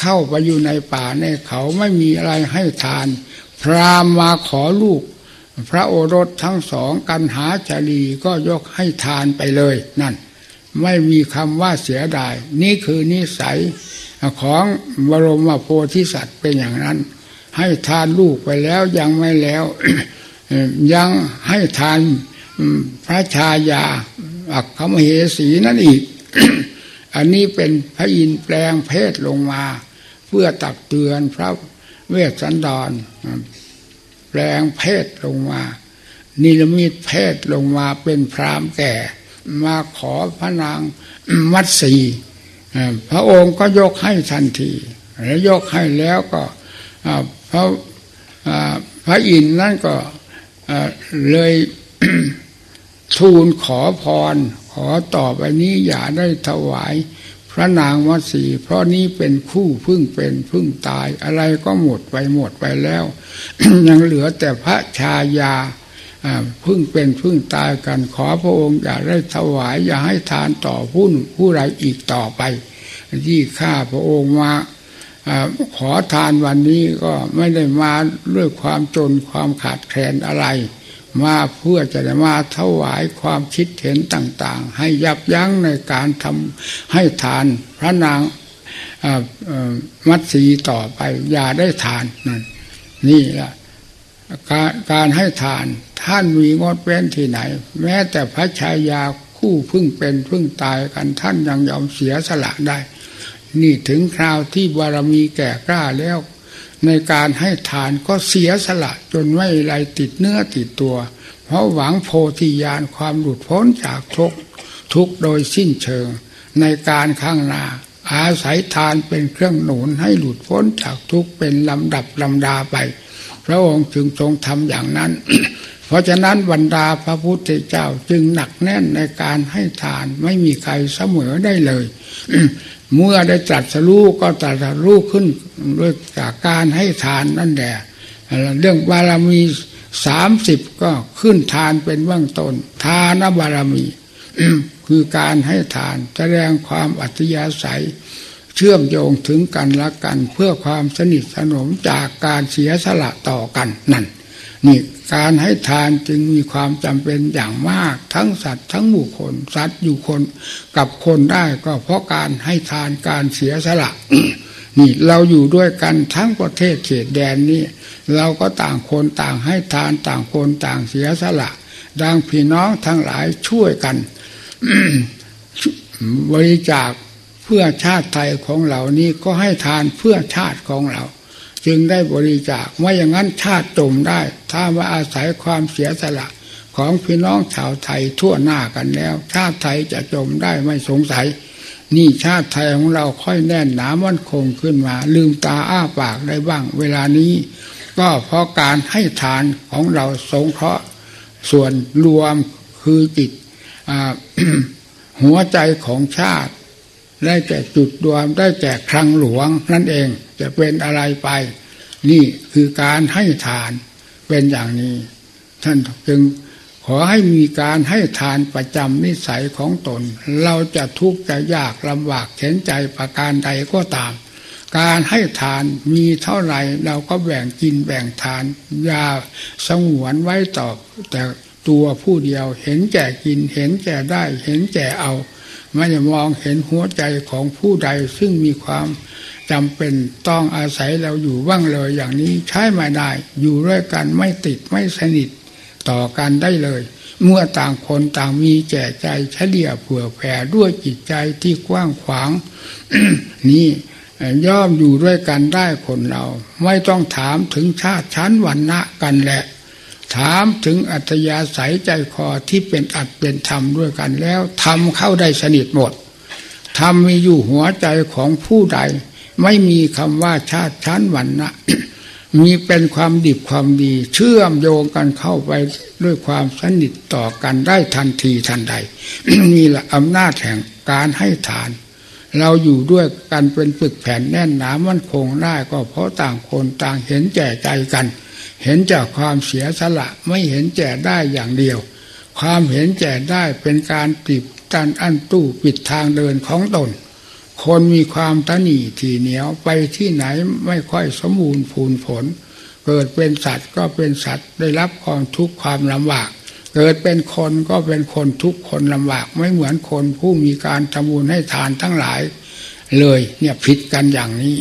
เข้าไปอยู่ในป่าในเขาไม่มีอะไรให้ทาน พรามมาขอลูก พระโอรสทั้งสองกันหาจรีก็ยกให้ทานไปเลยนั่น ไม่มีคำว่าเสียดาย นี่คือนิสัยของบรมโพธิสัตว์เป็นอย่างนั้น ให้ทานลูกไปแล้วยังไม่แล้ว ยังให้ทาน พระชายาอักขมเหสีนั่นอีก อันนี้เป็นพระอินแปลงเพศลงมา เพื่อตักเตือนพระเวสสันดร แปลงเพศลงมา นิรมิตเพศลงมาเป็นพรามแก่ มาขอพระนางมัตสีพระองค์ก็ยกให้ทันที แล้วยกให้แล้วก็พระพระอินนั่นก็เลย ทูลขอพร ขอต่อไปนี้อย่าได้ถวาย พระนางวัสีเพราะนี้เป็นคู่พึ่งเป็นพึ่งตาย อะไรก็หมดไปหมดไปแล้ว ยังเหลือแต่พระชายาพึ่งเป็นพึ่งตายกันขอพระองค์อย่าได้ถวาย อย่าให้ทานต่อผู้ผู้ใดอีกต่อไป ที่ข้าพระองค์มาขอทานวันนี้ก็ไม่ได้มาด้วยความจนความขาดแคลนอะไร มาเพื่อจะมาถวายความคิดเห็นต่าง ๆ ให้ยับยั้งในการทำให้ทานพระนางมัตสีต่อไป อย่าได้ทานนั่นนี่แหละการการให้ทานท่านมีงดเว้นที่ไหน แม้แต่พระชายาคู่พึ่งเป็นพึ่งตายกันท่านยังยอมเสียสละได้ นี่ถึงคราวที่บารมีแก่กล้าแล้ว ในการให้ทานก็เสียสละจนไม่ไรติดเนื้อติดตัว เพราะหวังโพธิญาณความหลุดพ้นจากทุกทุกโดยสิ้นเชิง ในการข้างหน้าอาศัยทานเป็นเครื่องหนุนให้หลุดพ้นจากทุกเป็นลำดับลำดาไป พระองค์จึงทรงทำอย่างนั้น เพราะฉะนั้นบรรดาพระพุทธเจ้าจึงหนักแน่นในการให้ทานไม่มีใครเสมอได้เลย เมื่อได้จัดสรู้ก็จัดสรู้ขึ้นด้วยจากการให้ทานนั่นแหละเรื่องบารมีสามสิบก็ขึ้นทานเป็นเบื้องต้นทานบารมี คือการให้ทานแสดงความอัตยาศัย เชื่อมโยงถึงกันและกัน เพื่อความสนิทสนมจากการเสียสละต่อกันนั่นนี่ การให้ทานจึงมีความจำเป็นอย่างมาก ทั้งสัตว์ทั้งหมู่คนสัตว์อยู่คนกับคนได้ก็เพราะการให้ทานการเสียสละนี่เราอยู่ด้วยกันทั้งประเทศเขตแดนนี้ เราก็ต่างคนต่างให้ทานต่างคนต่างเสียสละ ดังพี่น้องทั้งหลายช่วยกันบริจาคเพื่อชาติไทยของเรานี้ก็ให้ทานเพื่อชาติของเรา จึงได้บริจาคไม่อย่างนั้นชาติจมได้ ถ้าว่าอาศัยความเสียสละของพี่น้องชาวไทยทั่วหน้ากันแล้ว ชาติไทยจะจมได้ไม่สงสัย นี่ชาติไทยของเราค่อยแน่นหนามั่นคงขึ้นมา ลืมตาอ้าปากได้บ้าง เวลานี้ ก็เพราะการให้ทานของเราสงเคราะห์ส่วนรวมคือจิตหัวใจของชาติ ได้แก่จุดรวมได้แก่ครังหลวงนั่นเอง จะเป็นอะไรไป นี่คือการให้ทานเป็นอย่างนี้ ท่านจึงขอให้มีการให้ทานประจำนิสัยของตน เราจะทุกข์จะยากลำบากเข็นใจประการใดก็ตาม การให้ทานมีเท่าไหร่เราก็แบ่งกินแบ่งทานอย่าสงวนไว้ต่อแต่ตัวผู้เดียวเห็นแก่กินเห็นแก่ได้ เห็นแก่เอาไม่ได้มองเห็นหัวใจของผู้ใดซึ่งมีความ จำเป็นต้องอาศัยเราอยู่ว่างเลยอย่างนี้ใช้ไม่ได้ อยู่ด้วยกันไม่ติดไม่สนิทต่อกันได้เลย เมื่อต่างคนต่างมีแก่ใจเฉลี่ยเผื่อแผ่ด้วยจิตใจที่กว้างขวาง นี่ย่อมอยู่ด้วยกันได้คนเรา ไม่ต้องถามถึงชาติชั้นวันณะกันแหละ ถามถึงอัตยาศัยใจคอที่เป็นอัตเป็นธรรมด้วยกันแล้วทำเข้าได้สนิทหมดทำมีอยู่หัวใจของผู้ใด ไม่มีคำว่าชาติชั้นวันนะมีเป็นความดิบความดี เชื่อมโยงกันเข้าไปด้วยความสนิทต่อกันได้ทันทีทันใดนี่แหละอำนาจแห่งการให้ทาน เราอยู่ด้วยกันเป็นปึกแผ่นแน่นหนามั่นคงได้ก็เพราะต่างคนต่างเห็นแก่ใจกัน เห็นจากความเสียสละไม่เห็นแก่ได้อย่างเดียว ความเห็นแก่ได้เป็นการปิดตันอั้นตู้ปิดทางเดินของตน คนมีความตนีทีเหนียวไปที่ไหนไม่ค่อยสมบูรณ์พูนผล เกิดเป็นสัตว์ก็เป็นสัตว์ได้รับความทุกข์ความลำบาก เกิดเป็นคนก็เป็นคนทุกคนลำบาก ไม่เหมือนคนผู้มีการทำบุญให้ทานทั้งหลาย เลยเนี่ยผิดกันอย่างนี้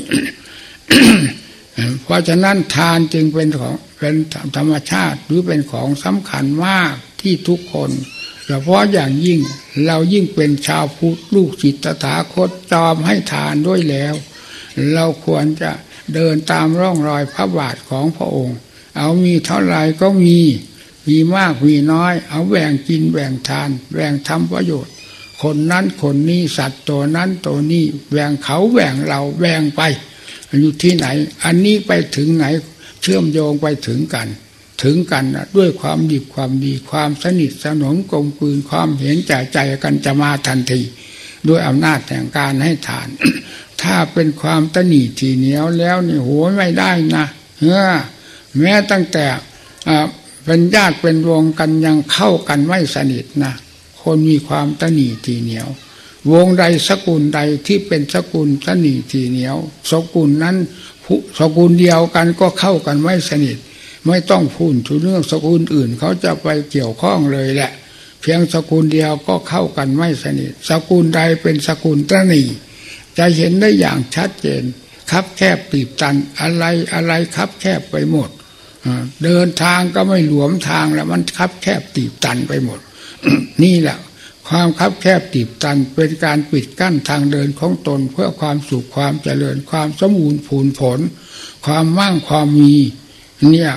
เพราะฉะนั้นทานจึงเป็นของเป็นธรรมชาติหรือเป็นของสำคัญมากที่ทุกคน เฉพาะอย่างยิ่งเรายิ่งเป็นชาวพุทธลูกศิษย์ตถาคตจอมให้ทานด้วยแล้ว เราควรจะเดินตามร่องรอยพระบาทของพระองค์ เอามีเท่าไรก็มี มีมากมีน้อย เอาแบ่งกินแบ่งทานแบ่งทำประโยชน์ คนนั้นคนนี้สัตว์ตัวนั้นตัวนี้แบ่งเขาแบ่งเราแบ่งไปอยู่ที่ไหน อันนี้ไปถึงไหนเชื่อมโยงไปถึงกัน ถึงกันด้วยความดีความดีความสนิทสนมกลมกลืนความเห็นใจใจกันจะมาทันทีด้วยอำนาจแห่งการให้ทาน ถ้าเป็นความตนีทีเหนียวแล้วนี่โหไม่ได้นะเออแม้ตั้งแต่เป็นญาติเป็นวงกันยังเข้ากันไม่สนิทนะคนมีความตนีทีเหนียว วงใดสกุลใดที่เป็นสกุลตนีทีเหนียว สกุลนั้นสกุลเดียวกันก็เข้ากันไม่สนิท ไม่ต้องพูดถึงเรื่องสกุลอื่น เขาจะไปเกี่ยวข้องเลยแหละ เพียงสกุลเดียวก็เข้ากันไม่สนิทสกุลใดเป็นสกุลตนีจะเห็นได้อย่างชัดเจนคับแคบตีบตันอะไรอะไรคับแคบไปหมดเดินทางก็ไม่หลวมทางแล้วมันคับแคบตีบตันไปหมด นี่แหละ ความคับแคบตีบตันเป็นการปิดกั้นทางเดินของตนเพื่อความสุขความเจริญความสมบูรณ์ผลผล ความมั่งความมี เนี่ย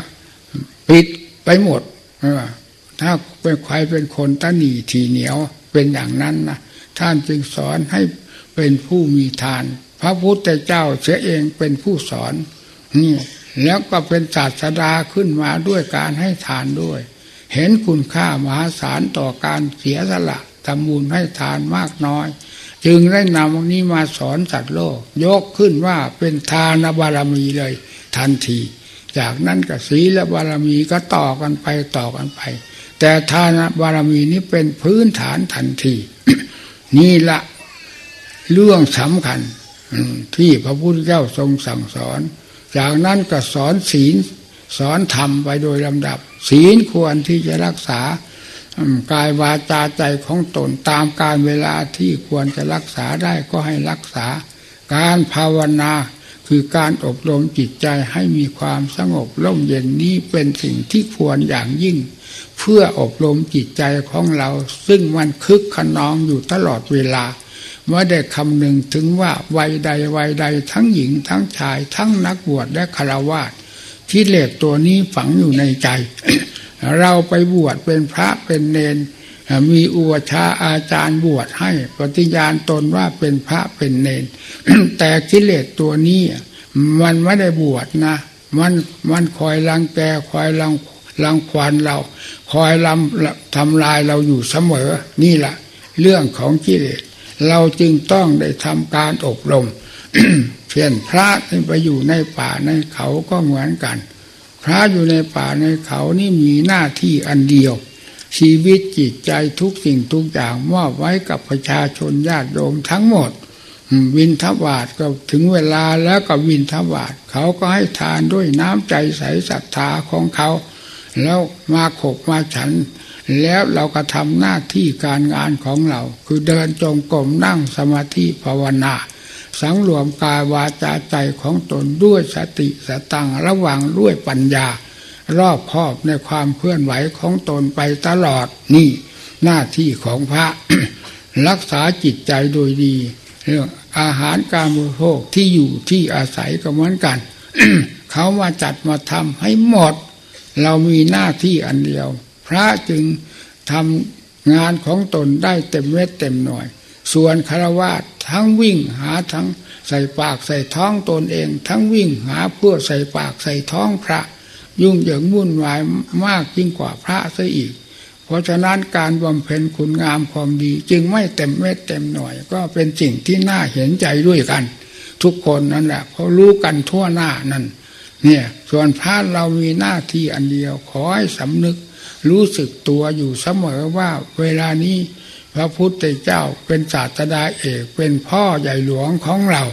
ไปหมดถ้าเป็นใครเป็นคนตั้หนีทีเหนียวเป็นอย่างนั้นนะท่านจึงสอนให้เป็นผู้มีทาน พระพุทธเจ้าเสียเองเป็นผู้สอนนี่แล้วก็เป็นศาสดาขึ้นมาด้วยการให้ทานด้วย เห็นคุณค่ามหาศาลต่อการเสียสละทำบุญให้ทานมากน้อย จึงได้นำนี้มาสอนสัตว์โลก ยกขึ้นว่าเป็นทานบารมีเลย ทันที จากนั้นก็ศีลบารมีก็ต่อกันไปต่อกันไป แต่ทานบารมีนี้เป็นพื้นฐานทันที นี่ละเรื่องสำคัญที่พระพุทธเจ้าทรงสั่งสอน จากนั้นก็สอนศีลสอนธรรมไปโดยลำดับ ศีลควรที่จะรักษากายวาจาใจของตนตามการเวลาที่ควรจะรักษาได้ก็ให้รักษา การภาวนา คือการอบรมจิตใจให้มีความสงบร่มเย็นนี้เป็นสิ่งที่ควรอย่างยิ่ง เพื่ออบรมจิตใจของเรา ซึ่งมันคึกขนองอยู่ตลอดเวลาไม่ได้คำหนึ่งถึงว่าวัยใดวัยใดทั้งหญิงทั้งชาย ทั้งนักบวชและคารวะที่เหล็กตัวนี้ฝังอยู่ในใจ เราไปบวชเป็นพระเป็นเนน มีอุวชาอาจารย์บวชให้ปฏิญาณตนว่าเป็นพระเป็นเนนแต่กิเลสตัวนี้ มันไม่ได้บวชนะ มันมันคอยลังแกคอยลังลังควานเรา คอยลำทำลายเราอยู่เสมอ นี่แหละเรื่องของกิเลสเราจึงต้องได้ทำการอบรมเพียนพระที่ไปอยู่ในป่าในเขาก็เหมือนกัน พระอยู่ในป่าในเขานี่มีหน้าที่อันเดียว ชีวิตจิตใจทุกสิ่งทุกอย่างมอบไว้กับประชาชนญาติโยมทั้งหมด วินทบาทก็ถึงเวลาแล้วก็วินทบาทเขาก็ให้ทานด้วยน้ำใจใสศรัทธาของเขา แล้วมาขบมาฉัน แล้วเราก็ทำหน้าที่การงานของเรา คือเดินจงกรมนั่งสมาธิภาวนาสังรวมกายวาจาใจของตนด้วยสติสตังระวังด้วยปัญญา รอบคอบในความเคลื่อนไหวของตนไปตลอดนี่หน้าที่ของพระ รักษาจิตใจโดยดีเรื่องอาหารการบริโภคที่อยู่ที่อาศัยก็เหมือนกัน เขามาจัดมาทำให้หมด เรามีหน้าที่อันเดียว พระจึงทำงานของตนได้เต็มเม็ดเต็มหน่อยส่วนคารวะทั้งวิ่งหาทั้งใส่ปากใส่ท้องตนเอง ทั้งวิ่งหาเพื่อใส่ปากใส่ท้องพระ ยุ่งเหยิงวุ่นวายมากยิ่งกว่าพระซะอีก เพราะฉะนั้นการบำเพ็ญคุณงามความดี จึงไม่เต็มเม็ดเต็มหน่อยก็เป็นสิ่งที่น่าเห็นใจด้วยกัน ทุกคนนั่นแหละเขาะรู้กันทั่วหน้านั่นเนี่ยส่วนพระเรามีหน้าที่อันเดียวขอให้สำนึกรู้สึกตัวอยู่เสมอว่าเวลานี้พระพุทธเจ้าเป็นศาสดาเอกเป็นพ่อใหญ่หลวงของเรา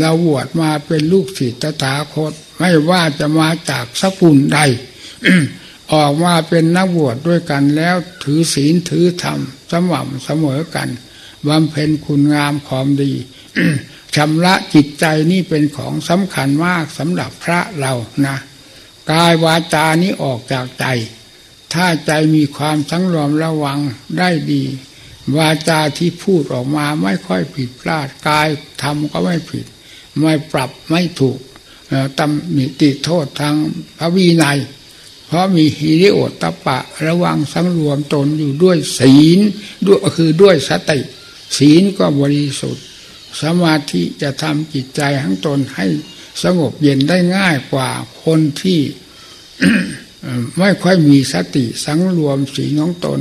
เราบวชมาเป็นลูกศิษย์ตถาคต ไม่ว่าจะมาจากสกุลใด ออกมาเป็นนักบวชดด้วยกันแล้วถือศีลถือธรรมสม่ำเสมอกันบำเพ็ญคุณงามความดีชำระจิตใจนี่เป็นของสำคัญมากสำหรับพระเรานะกายวาจานี้ออกจากใจ ถ้าใจมีความสังรวมระวังได้ดี วาจาที่พูดออกมาไม่ค่อยผิดพลาดกายทำก็ไม่ผิด ไม่ปรับไม่ถูก ตำหนิติโทษทางพระวีนัย เพราะมีฮิริโอตะปะ ระวังสังรวมตนอยู่ด้วยศีลด้วยคือด้วยสติ ศีลก็บริสุทธิ์ สมาธิจะทำจิตใจทั้งตนให้สงบเย็นได้ง่ายกว่าคนที่ไม่ค่อยมีสติสังรวมสีลของตน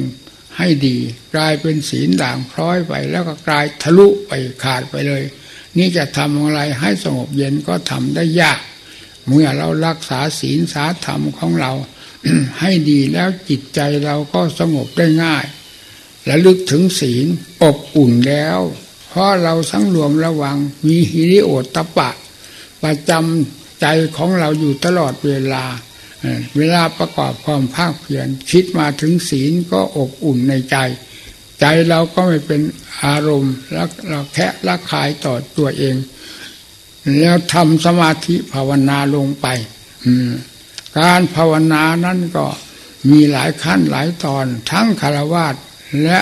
ให้ดี กลายเป็นศีลด่างพร้อยไป แล้วก็กลายทะลุไปขาดไปเลย นี่จะทำอะไรให้สงบเย็นก็ทำได้ยาก เมื่อเรารักษาศีลสาธรรมของเรา ให้ดีแล้วจิตใจเราก็สงบได้ง่าย และลึกถึงศีลอบอุ่นแล้ว เพราะเราสังรวมระวังมีฮิริโอตตปะ ประจำใจของเราอยู่ตลอดเวลา เวลาประกอบความภาคเพียรคิดมาถึงศีลก็อบอุ่นในใจ ใจเราก็ไม่เป็น อารมณ์แล้วเราแค่ละคายต่อตัวเอง แล้วทำสมาธิภาวนาลงไปการภาวนานั้นก็มีหลายขั้นหลายตอน ทั้งคารวะและ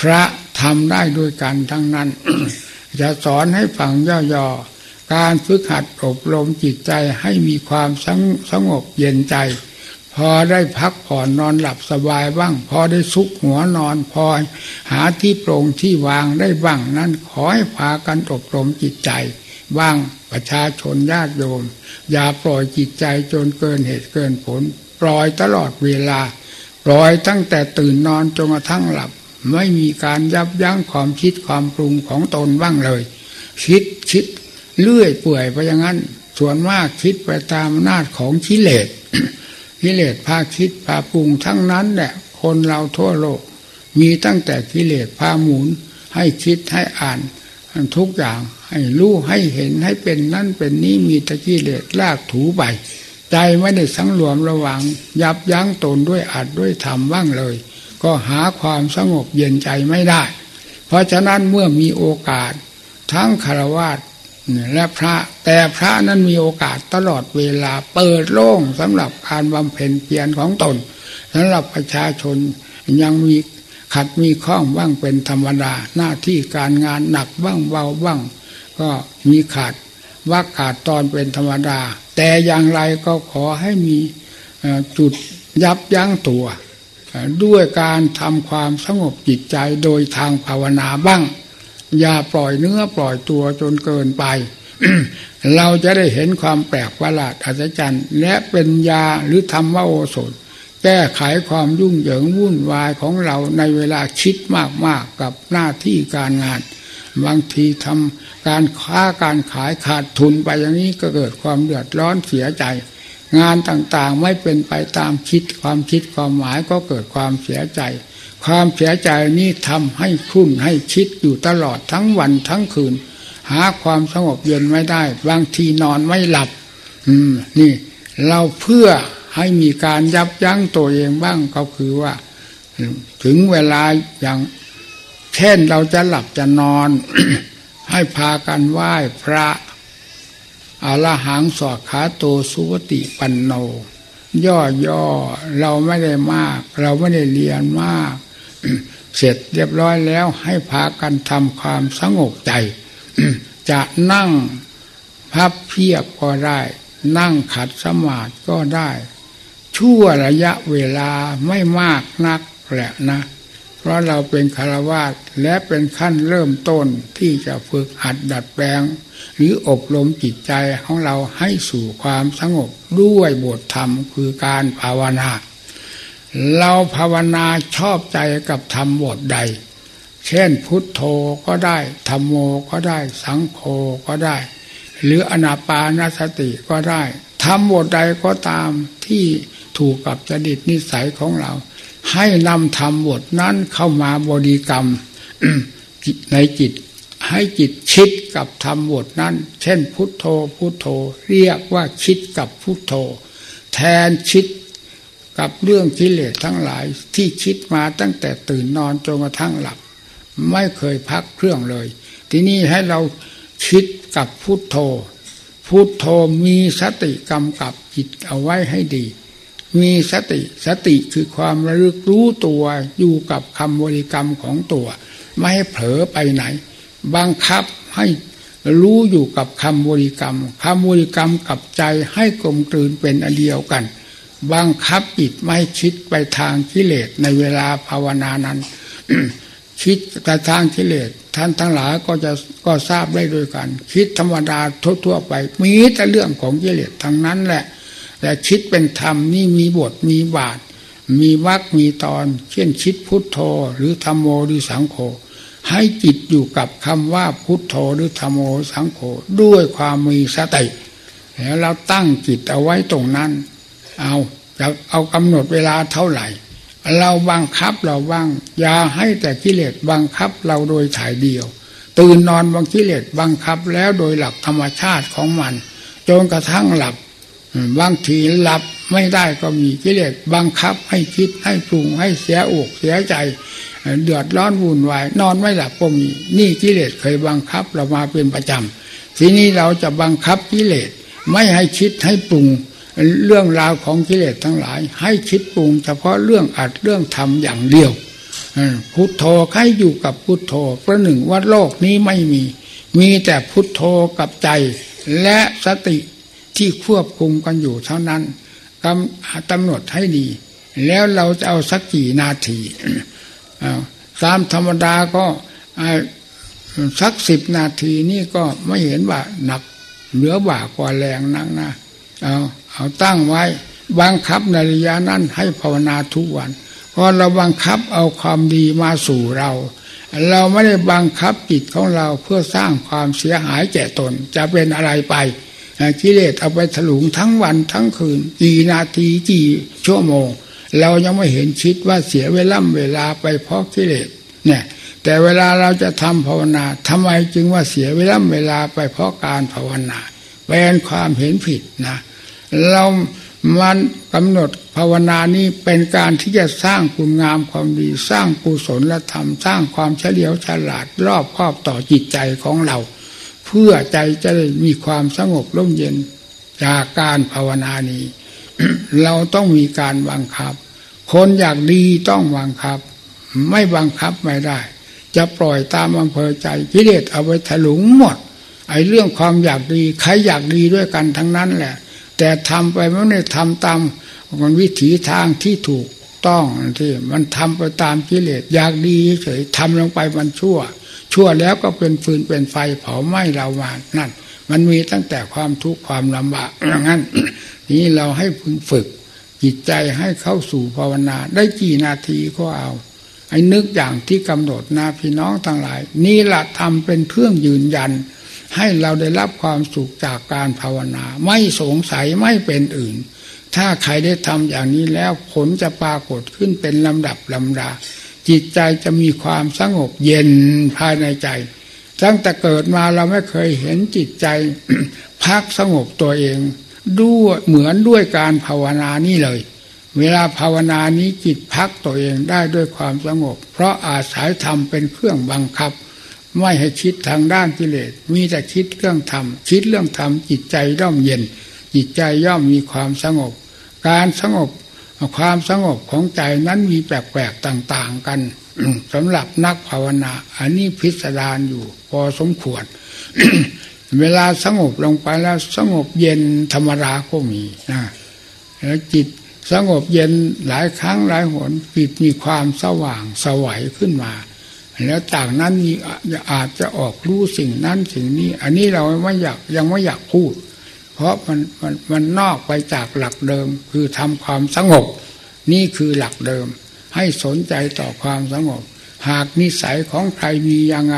พระทำได้ด้วยกันทั้งนั้น จะสอนให้ฟังย่อๆการฝึกหัดอบรมจิตใจให้มีความสงสงบเย็นใจ พอได้พักผ่อนนอนหลับสบายบ้าง พอได้ซุกหัวนอนพอหาที่โปร่งที่วางได้บ้างนั้นขอให้พากันอบรมจิตใจ บ้างประชาชนญาติโยม อย่าปล่อยจิตใจจนเกินเหตุเกินผล ปล่อยตลอดเวลา ปล่อยตั้งแต่ตื่นนอนจนกระทั่งหลับ ไม่มีการยับยั้งความคิดความปรุงของตนบ้างเลย คิดคิดเลื่อยเปื่อยไปอย่างนั้น ส่วนมากคิดไปตามนาจของกิเลส กิเลสพาคิดพาปรุงทั้งนั้นแหละคนเราทั่วโลก มีตั้งแต่กิเลสพาหมุน ให้คิดให้อ่านทุกอย่างให้รู้ให้เห็นให้เป็นนั่นเป็นนี้มีตะกี้เลสลากถูไปใจไม่ได้สังรวมระวัง ยับยั้งตนด้วยอัดด้วยธรรมว่างเลย ก็หาความสงบเย็นใจไม่ได้ เพราะฉะนั้นเมื่อมีโอกาส ทั้งคารวะ และพระแต่พระนั้นมีโอกาสตลอดเวลาเปิดโล่งสำหรับการบำเพ็ญเพียรของตนสำหรับประชาชนยังมีขัดมีข้องบ้างเป็นธรรมดาหน้าที่การงานหนักบ้างเบาบ้าง ก็มีขาดว่าขาดตอนเป็นธรรมดา แต่อย่างไรก็ขอให้มีจุดยับยั้งตัว ด้วยการทำความสงบจิตใจโดยทางภาวนาบ้าง อย่าปล่อยเนื้อปล่อยตัวจนเกินไป เราจะได้เห็นความแปลกประหลาดอัศจรรย์และเป็นยาหรือธรรมโอสถ แก้ไขความยุ่งเหยิงวุ่นวายของเราในเวลาคิดมากๆกับหน้าที่การงาน บางทีทำการค้าการขายขาดทุนไปอย่างนี้ก็เกิดความเดือดร้อนเสียใจงานต่างๆไม่เป็นไปตามคิดความคิดความหมายก็เกิดความเสียใจ ความเสียใจนี้ทำให้คุ้นให้คิดอยู่ตลอดทั้งวันทั้งคืน หาความสงบเย็นไม่ได้ บางทีนอนไม่หลับ อืม นี่ เราเพื่อให้มีการยับยั้งตัวเองบ้างก็คือว่า ถึงเวลาอย่าง เช่นเราจะหลับจะนอน ให้พากันไหว้พระอาลหังสอดขาโตสุวติปันโน ย่อย่อเราไม่ได้มาก เราไม่ได้เรียนมาก เสร็จเรียบร้อยแล้วให้พากันทำความสงบใจ จะนั่งพับเพียบก็ได้ นั่งขัดสมาธิก็ได้ ชั่วระยะเวลาไม่มากนักแหละนะ เพราะเราเป็นคารวาสและเป็นขั้นเริ่มต้นที่จะฝึกหัดดัดแปลง หรืออบรมจิตใจของเราให้สู่ความสงบด้วยบทธรรมคือการภาวนา เราภาวนาชอบใจกับธรรมบทใด เช่นพุทโธก็ได้ธรรมโมก็ได้ สังโฆก็ได้ หรืออนาปานสติก็ได้ทำบทใดก็ตามที่ถูกกับจดิตนิสัยของเรา ให้นำธรรมบทนั้นเข้ามาบริกรรมในจิตให้จิตชิดกับธรรมบทนั้น เช่นพุทโธพุทโธ เรียกว่าคิดกับพุทโธ แทนชิด กับเรื่องกิเลสทั้งหลายที่คิดมาตั้งแต่ตื่นนอนจนกระทั่งหลับ ไม่เคยพักเครื่องเลย ทีนี้ให้เราคิดกับพุทโธ พุทโธมีสติกำกับจิตเอาไว้ให้ดี มีสติสติคือความระลึกรู้ตัวอยู่กับคำบริกรรมของตัว ไม่ให้เผลอไปไหน บังคับให้รู้อยู่กับคำบริกรรมคำบริกรรมกับใจให้กลมกลืนเป็นอันเดียวกัน บังคับจิตไม่คิดไปทางกิเลสในเวลาภาวนานั้น คิดไปทางกิเลสท่านทั้งหลายก็จะก็ทราบได้ด้วยกัน คิดธรรมดาทั่วๆไป มีแต่เรื่องของกิเลสทั้งนั้นแหละแต่คิดเป็นธรรมนี่มีบทมีบาท มีวรรคมีตอน เช่นคิดพุทโธหรือธรรมโมหรือสังโฆให้จิตอยู่กับคำว่าพุทโธหรือธรรมโมสังโฆด้วยความมีสติแล้วเราตั้งจิตเอาไว้ตรงนั้น เอาจะเอากำหนดเวลาเท่าไหร่ เราบังคับเราบ้าง อย่าให้แต่กิเลสบังคับเราโดยถ่ายเดียว ตื่นนอนบางกิเลสบังคับแล้วโดยหลักธรรมชาติของมันจนกระทั่งหลับบางทีหลับไม่ได้ก็มีกิเลสบังคับให้คิดให้ปรุงให้เสียอกเสียใจ เดือดร้อนวุ่นวาย นอนไม่หลับก็มีนี่กิเลสเคยบังคับเรามาเป็นประจำทีนี้เราจะบังคับกิเลสไม่ให้คิดให้ปรุง เรื่องราวของกิเลสทั้งหลาย ให้คิดปรุงเฉพาะเรื่องอัดเรื่องทำอย่างเดียวพุทโธใครอยู่กับพุทโธประหนึ่งว่าโลกนี้ไม่มี มีแต่พุทโธกับใจ และสติที่ควบคุมกันอยู่เท่านั้นกำกำหนดให้ดี แล้วเราจะเอาสักกี่นาทีตามธรรมดาก็สักสิบนาทีนี่ก็ไม่เห็นว่าหนักเหลือบ่ากว่าแรงนักนะ เอาเอาตั้งไว้บังคับในระยะนั้นให้ภาวนาทุกวันพอเราบังคับเอาความดีมาสู่เรา เราไม่ได้บังคับจิตของเราเพื่อสร้างความเสียหายแก่ตน จะเป็นอะไรไปกิเลสเอาไปถลุงทั้งวันทั้งคืนกี่นาทีกี่ชั่วโมง เรายังไม่เห็นชิดว่าเสียเวลาเวลาไปเพราะกิเลสเนี่ยแต่เวลาเราจะทำภาวนาทำไมจึงว่าเสียเวลาเวลาไปเพราะการภาวนาเป็นความเห็นผิดนะ เรามันกำหนดภาวนานี้เป็นการที่จะสร้างคุณงามความดี สร้างกุศลธรรม สร้างความเฉลียวฉลาดรอบครอบต่อจิตใจของเรา เพื่อใจจะได้มีความสงบร่มเย็นจากการภาวนานี้ เราต้องมีการบังคับ คนอยากดีต้องบังคับ ไม่บังคับไม่ได้ จะปล่อยตามอำเภอใจกิเลสเอาไว้ถลุงหมดไอ้เรื่องความอยากดีใครอยากดีด้วยกันทั้งนั้นแหละ แต่ทำไปไม่ได้ทำตามมันวิถีทางที่ถูกต้องที่มันทำไปตามกิเลสอยากดีเฉยทำลงไปมันชั่ว ชั่วแล้วก็เป็นฟืนเป็นไฟเผาไหม้เราวานั่น มันมีตั้งแต่ความทุกข์ความลำบากอย่างนั้น นี้เราให้พึงฝึก จิตใจให้เข้าสู่ภาวนา ได้กี่นาทีก็เอาไอ้นึกอย่างที่กำหนดนาพี่น้องทั้งหลาย นี่หละทำเป็นเครื่องยืนยัน ให้เราได้รับความสุขจากการภาวนา ไม่สงสัยไม่เป็นอื่น ถ้าใครได้ทำอย่างนี้แล้วผลจะปรากฏขึ้นเป็นลำดับลำดา จิตใจจะมีความสงบเย็นภายในใจ ตั้งแต่เกิดมาเราไม่เคยเห็นจิตใจ พักสงบตัวเอง ด้วยเหมือนด้วยการภาวนานี้เลย เวลาภาวนานี้จิตพักตัวเองได้ด้วยความสงบ เพราะอาศัยธรรมเป็นเครื่องบังคับ ไม่ให้คิดทางด้านกิเลส มีแต่คิดเรื่องธรรม คิดเรื่องธรรมจิตใจย่อมเย็น จิตใจย่อมมีความสงบ การสงบความสงบของใจนั้นมีแปลกๆต่าง ๆ กันสำหรับนักภาวนา อันนี้พิสดารอยู่ พอสมควร เวลาสงบลงไปแล้วสงบเย็นธรรมดาก็มีนะแล้วจิตสงบเย็นหลายครั้งหลายหนจิตมีความสว่างสวัยขึ้นมา แล้วจากนั้นมีอาจจะออกรู้สิ่งนั้นสิ่งนี้ อันนี้เราไม่อยากยังไม่อยากพูด เพราะมันมันมันนอกไปจากหลักเดิม คือทำความสงบ นี่คือหลักเดิม ให้สนใจต่อความสงบ หากนิสัยของใครมียังไง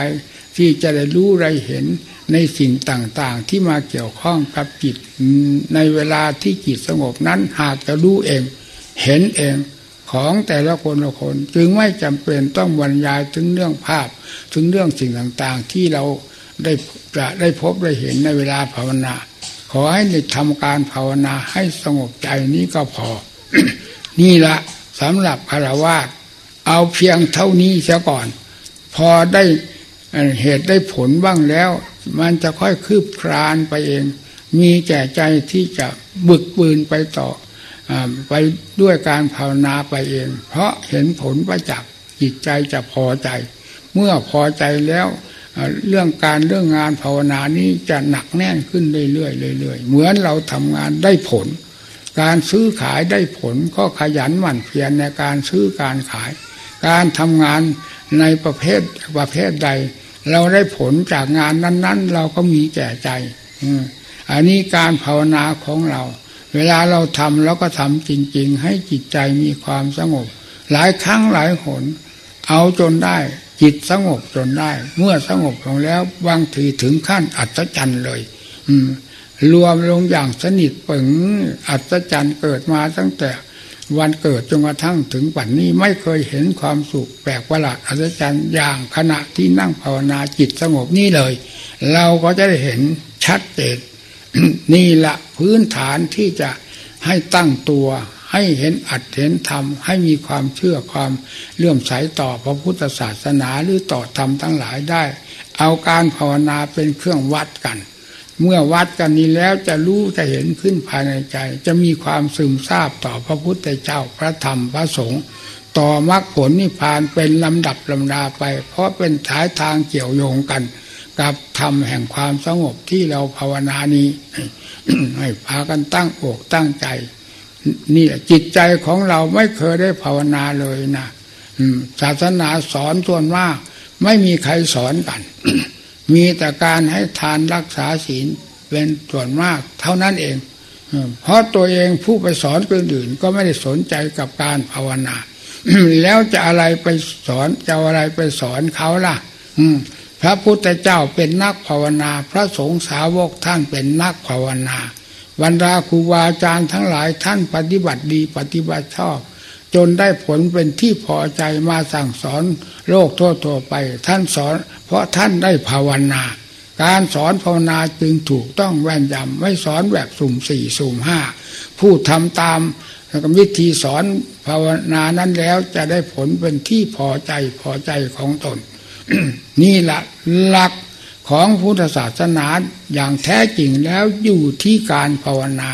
ที่จะได้รู้ไรเห็นในสิ่งต่างๆ ที่มาเกี่ยวข้องกับจิตในเวลาที่จิตสงบนั้น หากจะรู้เอง เห็นเอง ของแต่ละคนละคน จึงไม่จำเป็นต้องบรรยายถึงเรื่องภาพ ถึงเรื่องสิ่งต่างๆ ที่เราได้จะได้พบได้เห็นในเวลาภาวนา ขอให้ได้ทำการภาวนาให้สงบใจนี้ก็พอ นี่ละสำหรับคารวะเอาเพียงเท่านี้เสียก่อน พอได้เหตุได้ผลบ้างแล้ว มันจะค่อยคืบคลานไปเอง มีแก่ใจที่จะบึกปืนไปต่อ ไปด้วยการภาวนาไปเอง เพราะเห็นผลประจักษ์จิตใจจะพอใจ เมื่อพอใจแล้วเรื่องการเรื่องงานภาวนานี้จะหนักแน่นขึ้นเรื่อยๆเรื่อยๆเหมือนเราทำงานได้ผล การซื้อขายได้ผลก็ขยันหมั่นเพียรในการซื้อการขาย การทำงานในประเภทประเภทใด เราได้ผลจากงานนั้น ๆ เราก็มีแก่ใจอันนี้การภาวนาของเรา เวลาเราทำแล้วก็ทำจริง ๆ ให้จิตใจมีความสงบ หลายครั้งหลายหน เอาจนได้ จิตสงบจนได้ เมื่อสงบลงแล้วบางทีถึงขั้นอัศจรรย์เลย อืม รวมลงอย่างสนิทปึงอัศจรรย์เกิดมาตั้งแต่วันเกิดจนกระทั่งถึงปัจนี้ไม่เคยเห็นความสุขแปลกประหลาดอัศจรรย์อย่างขณะที่นั่งภาวนาจิตสงบนี่เลย เราก็จะได้เห็นชัดเจน นี่ละพื้นฐานที่จะให้ตั้งตัว ให้เห็นอัดเห็นธรรม ให้มีความเชื่อความเลื่อมใสต่อพระพุทธศาสนาหรือต่อธรรมทั้งหลายได้ เอาการภาวนาเป็นเครื่องวัดกัน เมื่อวัดกันนี้แล้วจะรู้จะเห็นขึ้นภายในใจ จะมีความซึมซาบต่อพระพุทธเจ้าพระธรรมพระสงฆ์ต่อมรรคผลนิพพานเป็นลำดับลำดาไป เพราะเป็นสายทางเกี่ยวโยงกัน กับธรรมแห่งความสงบที่เราภาวนานี้ ให้พากันตั้งอกตั้งใจ นี่จิตใจของเราไม่เคยได้ภาวนาเลยนะศาสนาสอนส่วนมาก ไม่มีใครสอนกัน มีแต่การให้ทานรักษาศีลเป็นส่วนมาก เท่านั้นเองเพราะตัวเองผู้ไปสอนคนอื่นก็ไม่ได้สนใจกับการภาวนา แล้วจะอะไรไปสอนจะอะไรไปสอนเขาล่ะ พระพุทธเจ้าเป็นนักภาวนา พระสงฆ์สาวกท่านเป็นนักภาวนาบรรดาครูบาอาจารย์ทั้งหลายท่านปฏิบัติดีปฏิบัติชอบ จนได้ผลเป็นที่พอใจมาสั่งสอนโลกทั่วๆไป ท่านสอน เพราะท่านได้ภาวนา การสอนภาวนาจึงถูกต้องแว่นยำไม่สอนแบบสุ่มสี่สุ่มห้าผู้ทำตามวิธีสอนภาวนานั้นแล้วจะได้ผลเป็นที่พอใจพอใจของตน นี่แหละหลักของพุทธศาสนาอย่างแท้จริงแล้วอยู่ที่การภาวนา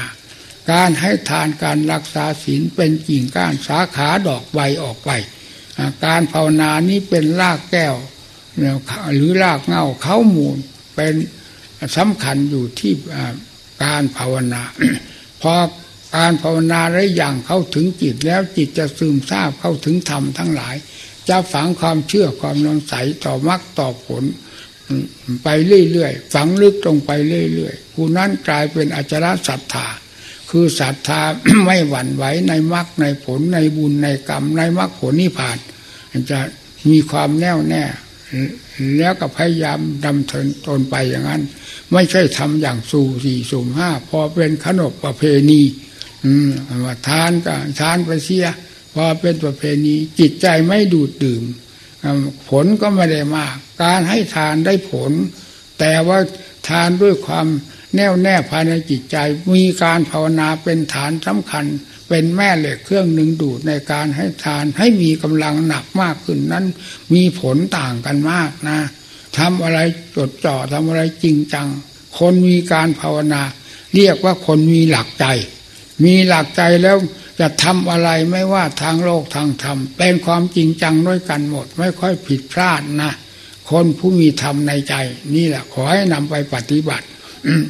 การให้ทานการรักษาศีลเป็นกิ่งก้านสาขาดอกใบออกไป การภาวนานี้เป็นรากแก้วหรือรากเงาเขามูลเป็นสำคัญอยู่ที่การภาวนา พอการภาวนาได้อย่างเข้าถึงจิตแล้วจิตจะซึมซาบเข้าถึงธรรมทั้งหลาย จะฝังความเชื่อความนองใสต่อมรรคต่อผล ไปเรื่อยๆฝังลึกตรงไปเรื่อยๆผู้นั้นกลายเป็นอาจารย์ศรัทธา คือศรัทธาไม่หวั่นไหวในมรรคในผลในบุญในกรรมในมรรคผลนิพพานจะมีความแน่วแน่แล้วก็พยายามดำเนินตนไปอย่างนั้น ไม่ใช่ทำอย่างสู่สี่สุ่ห้าพอเป็นขนบประเพณี อืมว่าทานก็ทานไปเสีย พอเป็นประเพณีจิตใจไม่ดูดดื่ม ผลก็ไม่ได้มาก การให้ทานได้ผล แต่ว่าทานด้วยความแน่วแน่ภายในจิตใจ มีการภาวนาเป็นฐานสำคัญ เป็นแม่เหล็กเครื่องหนึ่งดูดในการให้ทานให้มีกำลังหนักมากขึ้นนั้น มีผลต่างกันมากนะทำอะไรจดจ่อทำอะไรจริงจัง คนมีการภาวนา เรียกว่าคนมีหลักใจ มีหลักใจแล้ว จะทำอะไรไม่ว่าทางโลกทางธรรมเป็นความจริงจังด้วยกันหมด ไม่ค่อยผิดพลาดนะคนผู้มีธรรมในใจ นี่แหละขอให้นำไปปฏิบัติ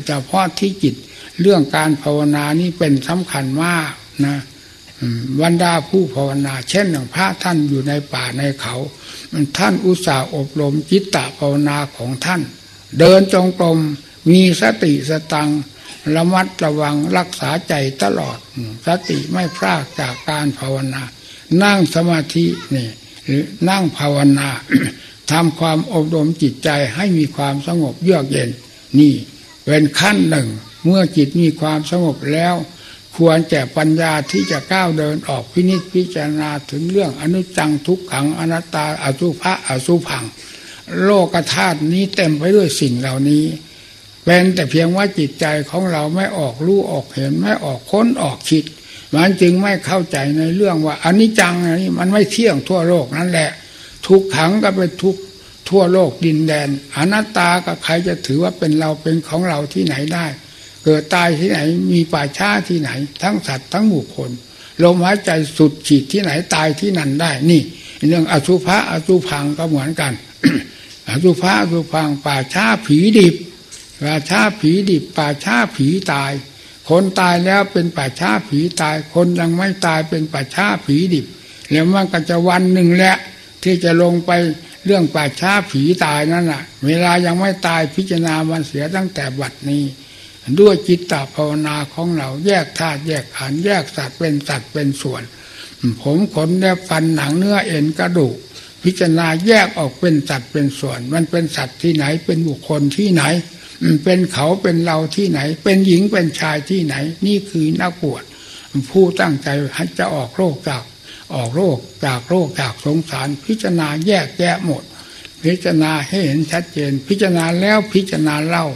เฉพาะที่จิตเรื่องการภาวนานี่เป็นสำคัญมากนะบรรดาผู้ภาวนา เช่นอย่างพระท่านอยู่ในป่าในเขา ท่านอุตส่าห์อบรมจิตตภาวนาของท่าน เดินจงกรมมีสติสตัง ระมัดระวังรักษาใจตลอด สติไม่พลากจากการภาวนา นั่งสมาธินี่หรือนั่งภาวนาทำความอบรมจิตใจให้มีความสงบเยือกเย็น นี่เป็นขั้นหนึ่ง เมื่อจิตมีความสงบแล้ว ควรแก่ปัญญาที่จะก้าวเดินออกพินิจพิจารณาถึงเรื่องอนุจังทุกขังอนัตตาอสุภะอสุพัง โลกธาตุนี้เต็มไปด้วยสิ่งเหล่านี้ เป็นแต่เพียงว่าจิตใจของเราไม่ออกรู้ออกเห็นไม่ออกค้นออกคิด มันจึงไม่เข้าใจในเรื่องว่าอันิจจังอันนี้มันไม่เที่ยงทั่วโลกนั่นแหละ ทุกขังก็เป็นทุกทั่วโลกดินแดน อนัตตาก็ใครจะถือว่าเป็นเราเป็นของเราที่ไหนได้ เกิดตายที่ไหนมีป่าช้าที่ไหน ทั้งสัตว์ทั้งบุคคลลมหายใจสุดฉีดที่ไหนตายที่นั่นได้ นี่ เรื่องอสุภะอสุพังก็เหมือนกันอสุภะอสุพังป่าช้าผีดิบ ป่าช้าผีดิบป่าช้าผีตาย คนตายแล้วเป็นป่าช้าผีตาย คนยังไม่ตายเป็นป่าช้าผีดิบ แล้วมันก็จะวันหนึ่งแหละที่จะลงไปเรื่องป่าช้าผีตายนั่นแหละเวลายังไม่ตายพิจารณามันเสียตั้งแต่บัดนี้ ด้วยจิตตภาวนาของเราแยกธาตุแยกขันแยกสัตว์เป็นสัตว์เป็นส่วน ผมขนแนบฟันหนังเนื้อเอ็นกระดูกพิจารณาแยกออกเป็นสัตว์เป็นส่วน มันเป็นสัตว์ที่ไหนเป็นบุคคลที่ไหน เป็นเขาเป็นเราที่ไหน เป็นหญิงเป็นชายที่ไหน นี่คือนักบวชผู้ตั้งใจให้จะออกโรคจากออกโรคจากโรคจากสงสาร พิจารณาแยกแยะหมด พิจารณาให้เห็นชัดเจน พิจารณาแล้วพิจารณาเล่า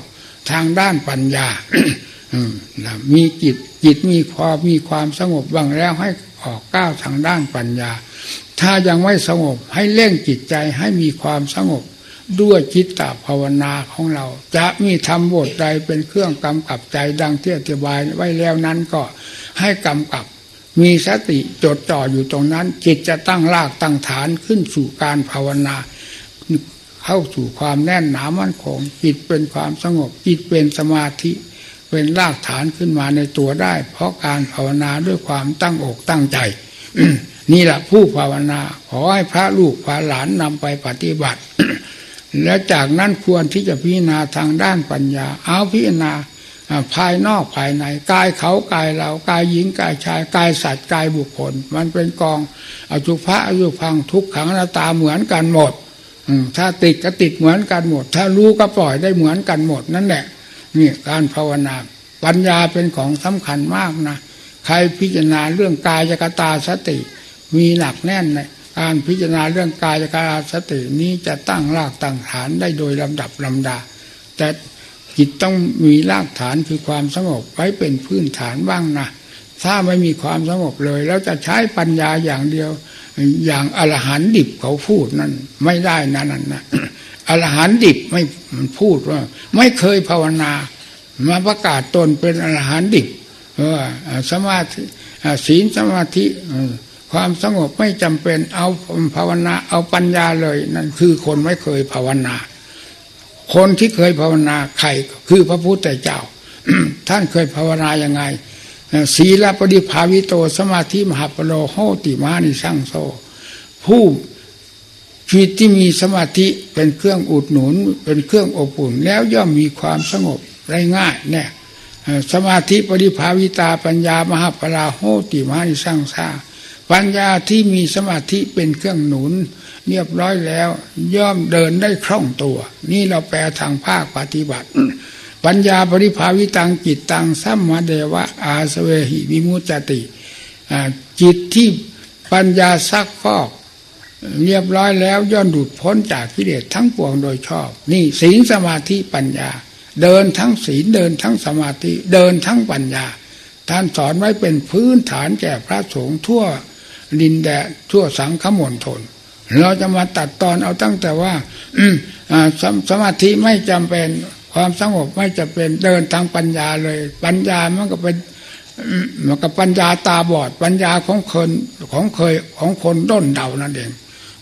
ทางด้านปัญญามีจิตจิตมีความมีความสงบบ้างแล้วให้ออกก้าวทางด้านปัญญา ถ้ายังไม่สงบให้เร่งจิตใจให้มีความสงบ ด้วยจิตตภาวนาของเรา จะมีธรรมบทใดเป็นเครื่องกำกับใจดังที่อธิบายไว้แล้วนั้นก็ให้กำกับ มีสติจดจ่ออยู่ตรงนั้น จิตจะตั้งรากตั้งฐานขึ้นสู่การภาวนา เข้าสู่ความแน่นหนามั่นคงจิตเป็นความสงบ จิตเป็นสมาธิ เป็นรากฐานขึ้นมาในตัวได้ เพราะการภาวนาด้วยความตั้งอกตั้งใจนี่แหละผู้ภาวนาขอให้พระลูกพระหลานนำไปปฏิบัติ แล้วจากนั้นควรที่จะพิจารณาทางด้านปัญญา เอาพิจารณาภายนอกภายในกายเขากายเรากายหญิงกายชายกายสัตว์กายบุคคล มันเป็นกองอจุพระอจุพังทุกขังนาตาเหมือนกันหมดถ้าติดก็ติดเหมือนกันหมด ถ้ารู้ก็ปล่อยได้เหมือนกันหมดนั่นแหละนี่การภาวนา ปัญญาเป็นของสำคัญมากนะ ใครพิจารณาเรื่องกายกตาสติ มีหนักแน่นเลย การพิจารณาเรื่องกายกาสตินี้จะตั้งรากตั้งฐานได้โดยลำดับลำดา แต่จิตต้องมีรากฐานคือความสงบไว้เป็นพื้นฐานบ้างนะถ้าไม่มีความสงบเลย แล้วจะใช้ปัญญาอย่างเดียว อย่างอรหันดิบเขาพูดนั่นไม่ได้นั่นนะอรหันดิบไม่พูดว่า ไม่เคยภาวนา มาประกาศตนเป็นอรหันดิบเออสมาธิศีลสมาธิ ความสงบไม่จำเป็นเอาภาวนาเอาปัญญาเลยนั่นคือคนไม่เคยภาวนา คนที่เคยภาวนาใครคือพระพุทธเจ้า ท่านเคยภาวนายังไงศีลปฏิภาวิโตสมาธิมหาปโลโหติมานิสังโซผู้ชีวิตที่มีสมาธิเป็นเครื่องอุดหนุน เป็นเครื่องอบอุ่น แล้วย่อมมีความสงบได้ง่ายแน่สมาธิปฏิภาวิตาปัญญามหาปลาโหติมานิสังสา ปัญญาที่มีสมาธิเป็นเครื่องหนุน เรียบร้อยแล้ว ย่อมเดินได้คล่องตัว นี่เราแปลทางภาคปฏิบัติ ปัญญาปริภาวิตังจิตตังสัมมาเดวะ อาสเวหิวิมุจติจิตที่ปัญญาซักฟอกเรียบร้อยแล้วย่อนดูดพ้นจากกิเลสทั้งปวงโดยชอบ นี่ศีลสมาธิปัญญา เดินทั้งศีลเดินทั้งสมาธิเดินทั้งปัญญา ท่านสอนไว้เป็นพื้นฐานแก่พระสงฆ์ทั่ว ดินแดนทั่วสังขมณฑลเราจะมาตัดตอนเอาตั้งแต่ว่าสสมาธิไม่จำเป็นความสงบไม่จะเป็นเดินทางปัญญาเลย ปัญญามันก็เป็นมันก็ปัญญาตาบอด ปัญญาของคนของเคยของคนด้นเดานั่นเอง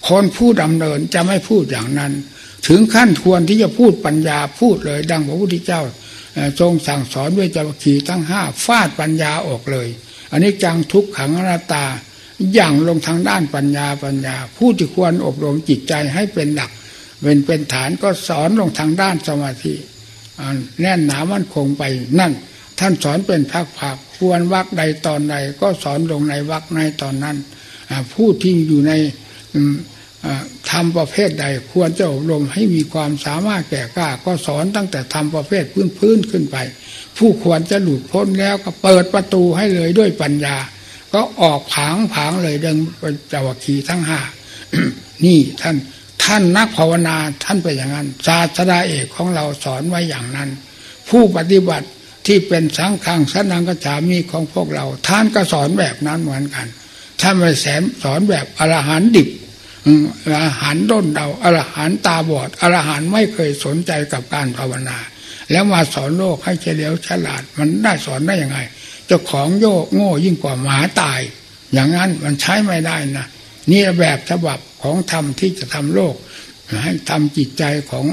คนผู้ดำเนินจะไม่พูดอย่างนั้น ถึงขั้นควรที่จะพูดปัญญาพูดเลย ดังพระพุทธเจ้าทรงสั่งสอนด้วยจวัขีทั้งห้าฟาดปัญญาออกเลย อันนี้จังทุกขังอนัตตา อย่างลงทางด้านปัญญาปัญญา ผู้ที่ควรอบรมจิตใจให้เป็นหลักเป็นเป็นฐานก็สอนลงทางด้านสมาธิแน่นหนามั่นคงไปนั่น ท่านสอนเป็นพักผักควรวักใดตอนใดก็สอนลงในวักในตอนนั้นผู้ที่อยู่ในทำประเภทใดควรจะอบรมให้มีความสามารถแก่กล้า ก็สอนตั้งแต่ทำประเภทพื้นพื้นขึ้นไป ผู้ควรจะหลุดพ้นแล้วก็เปิดประตูให้เลยด้วยปัญญา ก็ออกผางผางเลยเดังจวัคีทั้งห้านี่ท่านท่านนักภาวนาท่านเป็นอย่างนั้นศาสดาเอกของเราสอนไว้อย่างนั้น ผู้ปฏิบัติที่เป็นสังฆังสันังกจามีของพวกเรา ท่านก็สอนแบบนั้นเหมือนกันท่านไม่แสมสอนแบบอรหันดิบอรหันด้นเดาอรหันตาบอดอรหันไม่เคยสนใจกับการภาวนา แล้วมาสอนโลกให้เฉลียวฉลาดมันได้สอนได้ยังไง จ้าของโยกโง่ยิ่งกว่าหมาตาย อย่างนั้นมันใช้ไม่ได้นะนี่แบบฉบับของธรรมที่จะทำโลก ให้ทำจิตใจของ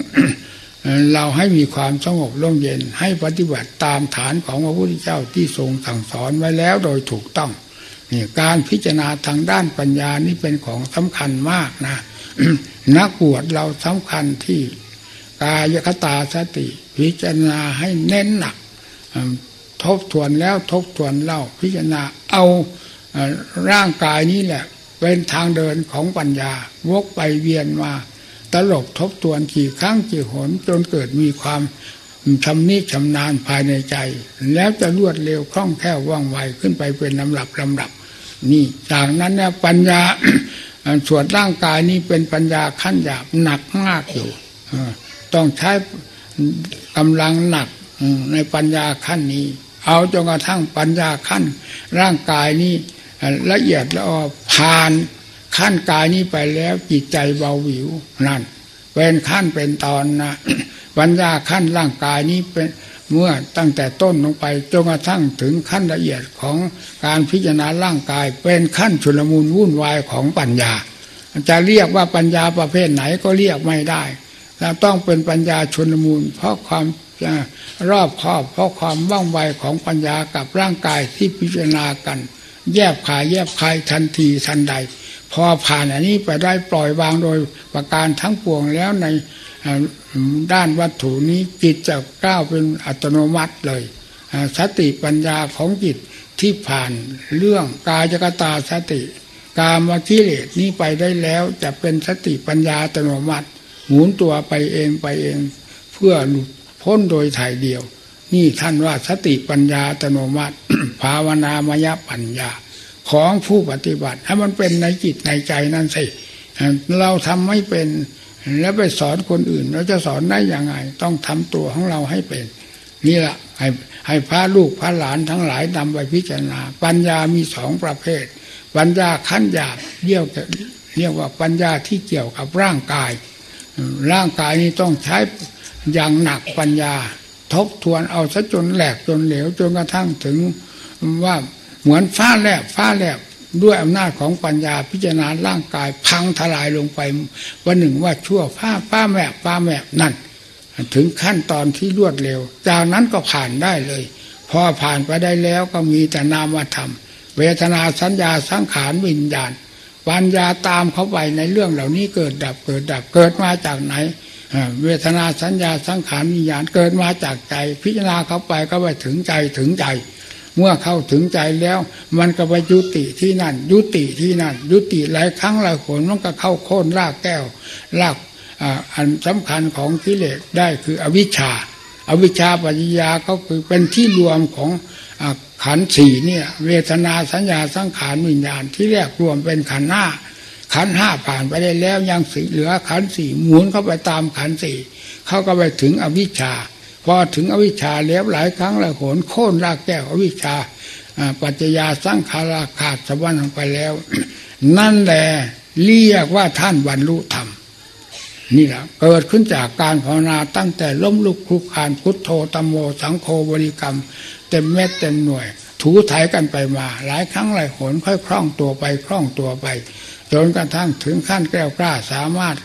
เราให้มีความสงบร่มเย็นให้ปฏิบัติตามฐานของพระพุทธเจ้าที่ทรงสั่งสอนไว้แล้วโดยถูกต้องนี่การพิจารณาทางด้านปัญญานี่เป็นของสำคัญมากนะนักบวชเราสำคัญที่กายคตาสติ พิจารณาให้เน้นหนัก ทบทวนแล้วทบทวนเล่าพิจารณาเอาร่างกายนี้แหละ เป็นทางเดินของปัญญาวกไปเวียนมาตลบทบทวนกี่ครั้งกี่หนจนเกิดมีความชำนิชำนาญภายในใจ แล้วจะรวดเร็วคล่องแคล่วว่องไวขึ้นไปเป็นลำดับลำดับ นี่จากนั้นเนี่ยปัญญาส่วนร่างกายนี้เป็นปัญญาขั้นหยาบหนักมากอยู่ต้องใช้กำลังหนักในปัญญาขั้นนี้ เอาจนกระทั่งปัญญาขั้น ร่างกายนี้ละเอียดแล้วผ่านขั้นกายนี้ไปแล้วจิตใจเบาหวิวนั่นเป็นขั้นเป็นตอนนะปัญญาขั้นร่างกายนี้เป็นเมื่อตั้งแต่ต้นลงไปจนกระทั่งถึงขั้นละเอียดของการพิจารณาร่างกาย เป็นขั้นชุลมุนวุ่นวายของปัญญา จะเรียกว่าปัญญาประเภทไหนก็เรียกไม่ได้เราต้องเป็นปัญญาชนมูลเพราะความ รอบครอบเพราะความว่องไวของปัญญากับร่างกายที่พิจารณากัน แยบขายแยบคายทันทีทันใด พอผ่านอันนี้ไปได้ปล่อยวางโดยประการทั้งปวงแล้วในด้านวัตถุนี้จิตจะก้าวเป็นอัตโนมัติเลยสติปัญญาของจิตที่ผ่านเรื่องกายกตาสติ กามกิเลสนี้ไปได้แล้วจะเป็นสติปัญญาอัตโนมัติ หมุนตัวไปเองไปเอง เพื่อหลุด พ้นโดยถ่ายเดียว นี่ท่านว่าสติปัญญาอัตโนมัติ ภาวนามยปัญญา ของผู้ปฏิบัติให้มันเป็นในจิตในใจนั่นสิเราทำไม่เป็นแล้วไปสอนคนอื่น เราจะสอนได้ยังไง ต้องทำตัวของเราให้เป็น นี่แหละให้ให้พระลูกพระหลานทั้งหลายนำไปพิจารณา ปัญญามีสองประเภท ปัญญาขั้นหยาบเรียกเรียกว่าปัญญาที่เกี่ยวกับร่างกาย ร่างกายนี้ต้องใช้ อย่างหนักปัญญา ทบทวนเอาซะจนแหลกจนเหลวจนกระทั่งถึงว่าเหมือนฟ้าแลบฟ้าแลบด้วยอำนาจของปัญญาพิจารณาร่างกาย พังทลายลงไปวันหนึ่งว่าชั่วผ้าป้าแมบป้าแมบนั่น ถึงขั้นตอนที่รวดเร็ว จากนั้นก็ผ่านได้เลย พอผ่านไปได้แล้วก็มีแต่นามธรรม เวทนาสัญญาสังขารวิญญาณปัญญาตามเข้าไปในเรื่องเหล่านี้เกิดดับเกิดดับเกิดมาจากไหน เวทนาสัญญาสังขารวิญญาณเกิดมาจากใจ พิจารณาเข้าไปก็ไปถึงใจถึงใจ เมื่อเข้าถึงใจแล้ว มันก็ไปยุติที่นั่น ยุติที่นั่น ยุติหลายครั้งหลายคนมันก็เข้าโค่นรากแก้วรากอันสำคัญของกิเลสได้คืออวิชชาอาวิชชาปัญญาก็คือเป็นที่รวมของขันสี่เนี่ย เวทนาสัญญาสังขารวิญญาณที่แรกรวมเป็นขันหน้า ขันห้าผ่านไปได้แล้วยังสีเหลือขันสี่หมุนเข้าไปตามขันสี่เข้าก็ไปถึงอวิชชาพอถึงอวิชชาแล้วหลายครั้งหลายหนโค่นรากแก้วอวิชชาปัจจยาสร้างคาราขาดสวรรค์ไปแล้ว นั่นแหละเรียกว่าท่านบรรลุธรรมนี่แหละเกิดขึ้นจากการภาวนาตั้งแต่ล้มลุกคลุกคานพุทโธตมโมสังโฆบริกรรม เต็มเม็ดเต็มหน่วย ถูถ่ายกันไปมา หลายครั้งหลายหนค่อยคล่องตัวไปคล่องตัวไป จนกระทั่งถึงขั้นแก้วกล้าสามารถ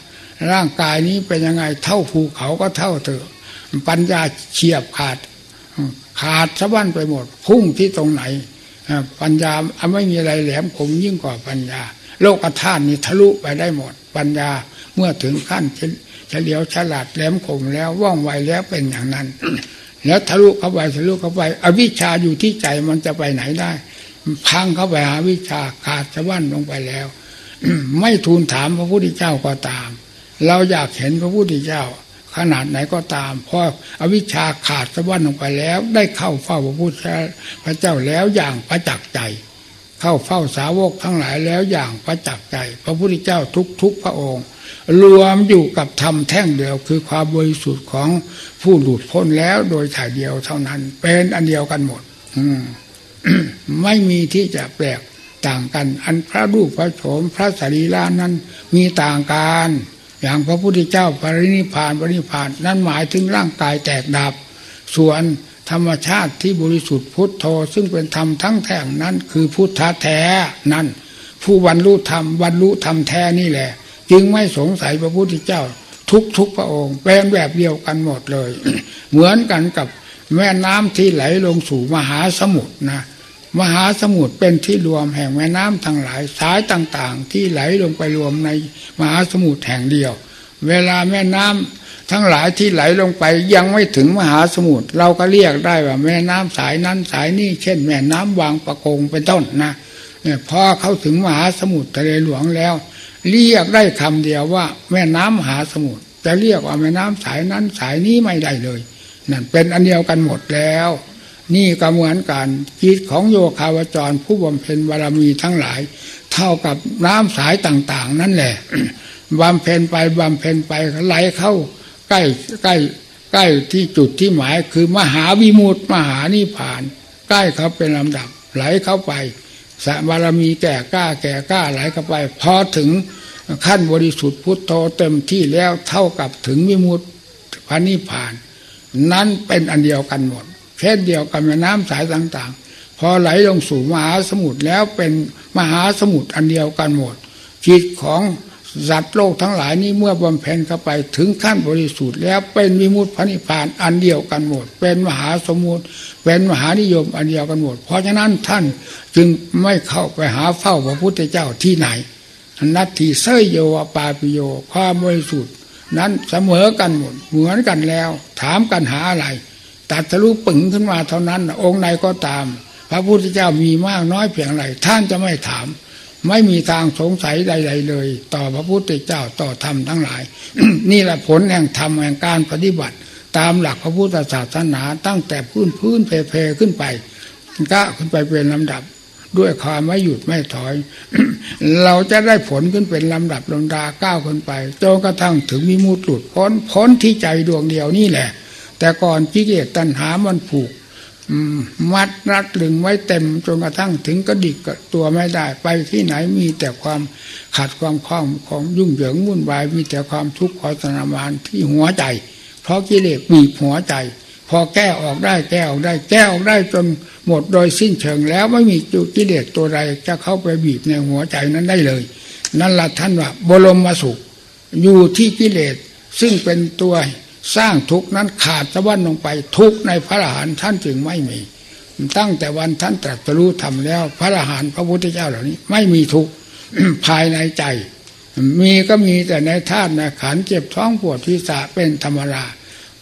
ร่างกายนี้เป็นยังไงเท่าภูเขาก็เท่าเถอะ ปัญญาเฉียบขาด ขาดสะบั้นไปหมด พุ่งที่ตรงไหน ปัญญาไม่มีอะไรแหลมคมยิ่งกว่าปัญญา โลกธาตุนี่ทะลุไปได้หมด ปัญญาเมื่อถึงขั้นเฉลียวฉลาดแหลมคมแล้วว่องไวแล้วเป็นอย่างนั้น แล้วทะลุเข้าไปทะลุเข้าไป อวิชชาอยู่ที่ใจมันจะไปไหนได้พังเข้าไปหาวิชาขาดสะบั้นลงไปแล้ว ไม่ทูลถามพระพุทธเจ้าก็ตาม เราอยากเห็นพระพุทธเจ้า ขนาดไหนก็ตามพออวิชชาขาดสะบั้นลงไปแล้ว ได้เข้าเฝ้าพระพุทธพระเจ้าแล้วอย่างประจักษ์ใจ เข้าเฝ้าสาวกทั้งหลายแล้วอย่างประจักษ์ใจ พระพุทธเจ้าทุกทุกพระองค์ รวมอยู่กับธรรมแท่งเดียวคือความบริสุทธิ์ของผู้หลุดพ้นแล้วโดยถ่ายเดียวเท่านั้น เป็นอันเดียวกันหมด อืไม่มีที่จะแปลก ต่างกัน อันพระรูปพระโฉมพระสรีระนั้นมีต่างกันอย่างพระพุทธเจ้าปรินิพานปรินิพานนั่นหมายถึงร่างกายแตกดับ ส่วนธรรมชาติที่บริสุทธิ์พุทโธซึ่งเป็นธรรมทั้งแท่งนั้น คือพุทธะแท้นั่น ผู้บรรลุธรรมบรรลุธรรมแท้นี่แหละ จึงไม่สงสัยพระพุทธเจ้า ทุกทุกพระองค์เป็นแบบเดียวกันหมดเลย เหมือนกันกับแม่น้ำที่ไหลลงสู่มหาสมุทรนะ มหาสมุทรเป็นที่รวมแห่งแม่น้ำทั้งหลายสายต่างๆ ที่ไหลลงไปรวมในมหาสมุทรแห่งเดียว เวลาแม่น้ทั้งหลายที่ไหลลงไปยังไม่ถึงมหาสมุทรเราก็เรียกได้ว่าแม่น้ำสายนั้นสายนี้เช่น แม่น้ำวางประกงเป็นต้นนะเนี่ยพอเข้าถึงมหาสมุทรทะเลหลวงแล้ว เรียกได้คำเดียวว่า แม่น้ำมหาสมุทรจะเรียกว่าแม่น้ำสายนั้นสายนี้ไม่ได้เลยนั่นเป็นอันเดียวกันหมดแล้ว นี่ก็เหมือนกันจิตของโยคาวจรผู้บำเพ็ญบารมีทั้งหลาย เท่ากับน้ำสายต่างๆ นั่นแหละบำเพ็ญไปบำเพ็ญไปไหลเข้า ใกล้ใกล้ใกล้ที่จุดที่หมายคือมหาวิมุตมหานิพาน ใกล้เขาเป็นลำดับ ไหลเข้าไปสบารมีแก่กล้าแก่กล้าไหลเข้าไปพอถึงขั้นบริสุทธิ์พุทโธเต็มที่แล้วเท่ากับถึงวิมุตติพานิพาน นั้นเป็นอันเดียวกันหมด เช่นเดียวกันแม่น้ำสายต่างๆ พอไหลลงสู่มหาสมุทรแล้วเป็นมหาสมุทรอันเดียวกันหมด จิตของสัตว์โลกทั้งหลายนี้เมื่อบำเพ็ญเข้าไปถึงขั้นบริสุทธิ์แล้วเป็นวิมุตติพระนิพพานอันเดียวกันหมด เป็นมหาสมุทรเป็นมหานิยมอันเดียวกันหมด เพราะฉะนั้นท่านจึงไม่เข้าไปหาเฝ้าพระพุทธเจ้าที่ไหนนัตถิเสยโยปาปิโยความบริสุทธิ์นั้นเสมอกันหมดเหมือนกันแล้ว ถามกันหาอะไร ตัดทะลุปึงขึ้นมาเท่านั้น องค์ไหนก็ตาม พระพุทธเจ้ามีมากน้อยเพียงไรท่านจะไม่ถาม ไม่มีทางสงสัยใด ๆ เลย ต่อพระพุทธเจ้าต่อธรรมทั้งหลาย นี่แหละผลแห่งธรรมแห่งการปฏิบัติ ตามหลักพระพุทธศาสนาตั้งแต่พื้นพื้นเพๆขึ้นไปก็ขึ้นไปเป็นลำดับ ด้วยความไม่หยุดไม่ถอย เราจะได้ผลขึ้นเป็นลำดับลำดาก้าวขึ้นไปจนกระทั่งถึงมีมุตหลุดพ้นพ้นที่ใจดวงเดียวนี่แหละ แต่ก่อนกิเลสตัณหามันผูกมัดรัดลึงไว้เต็มจนกระทั่งถึงกระดิกตัวไม่ได้ ไปที่ไหนมีแต่ความขัดความคล้องของยุ่งเหยิงวุ่นวายมีแต่ความทุกข์ขอสนามานที่หัวใจ เพราะกิเลสบีบหัวใจ พอแก้ออกได้แก้ออกได้แก้ออกได้จนหมดโดยสิ้นเชิงแล้วไม่มีจุกิเลสตัวใดจะเข้าไปบีบในหัวใจนั้นได้เลย นั่นละท่านว่าบรมมาสุขอยู่ที่กิเลสซึ่งเป็นตัว สร้างทุกนั้นขาดสะบั้นลงไปทุกในพระอรหันต์ท่านจึงไม่มี ตั้งแต่วันท่านตรัสรู้ทำแล้ว พระอรหันต์พระพุทธเจ้าเหล่านี้ ไม่มีทุกภายในใจ มีก็มีแต่ในธาตุในขันเจ็บท้องปวดที่สะเป็นธรรมรา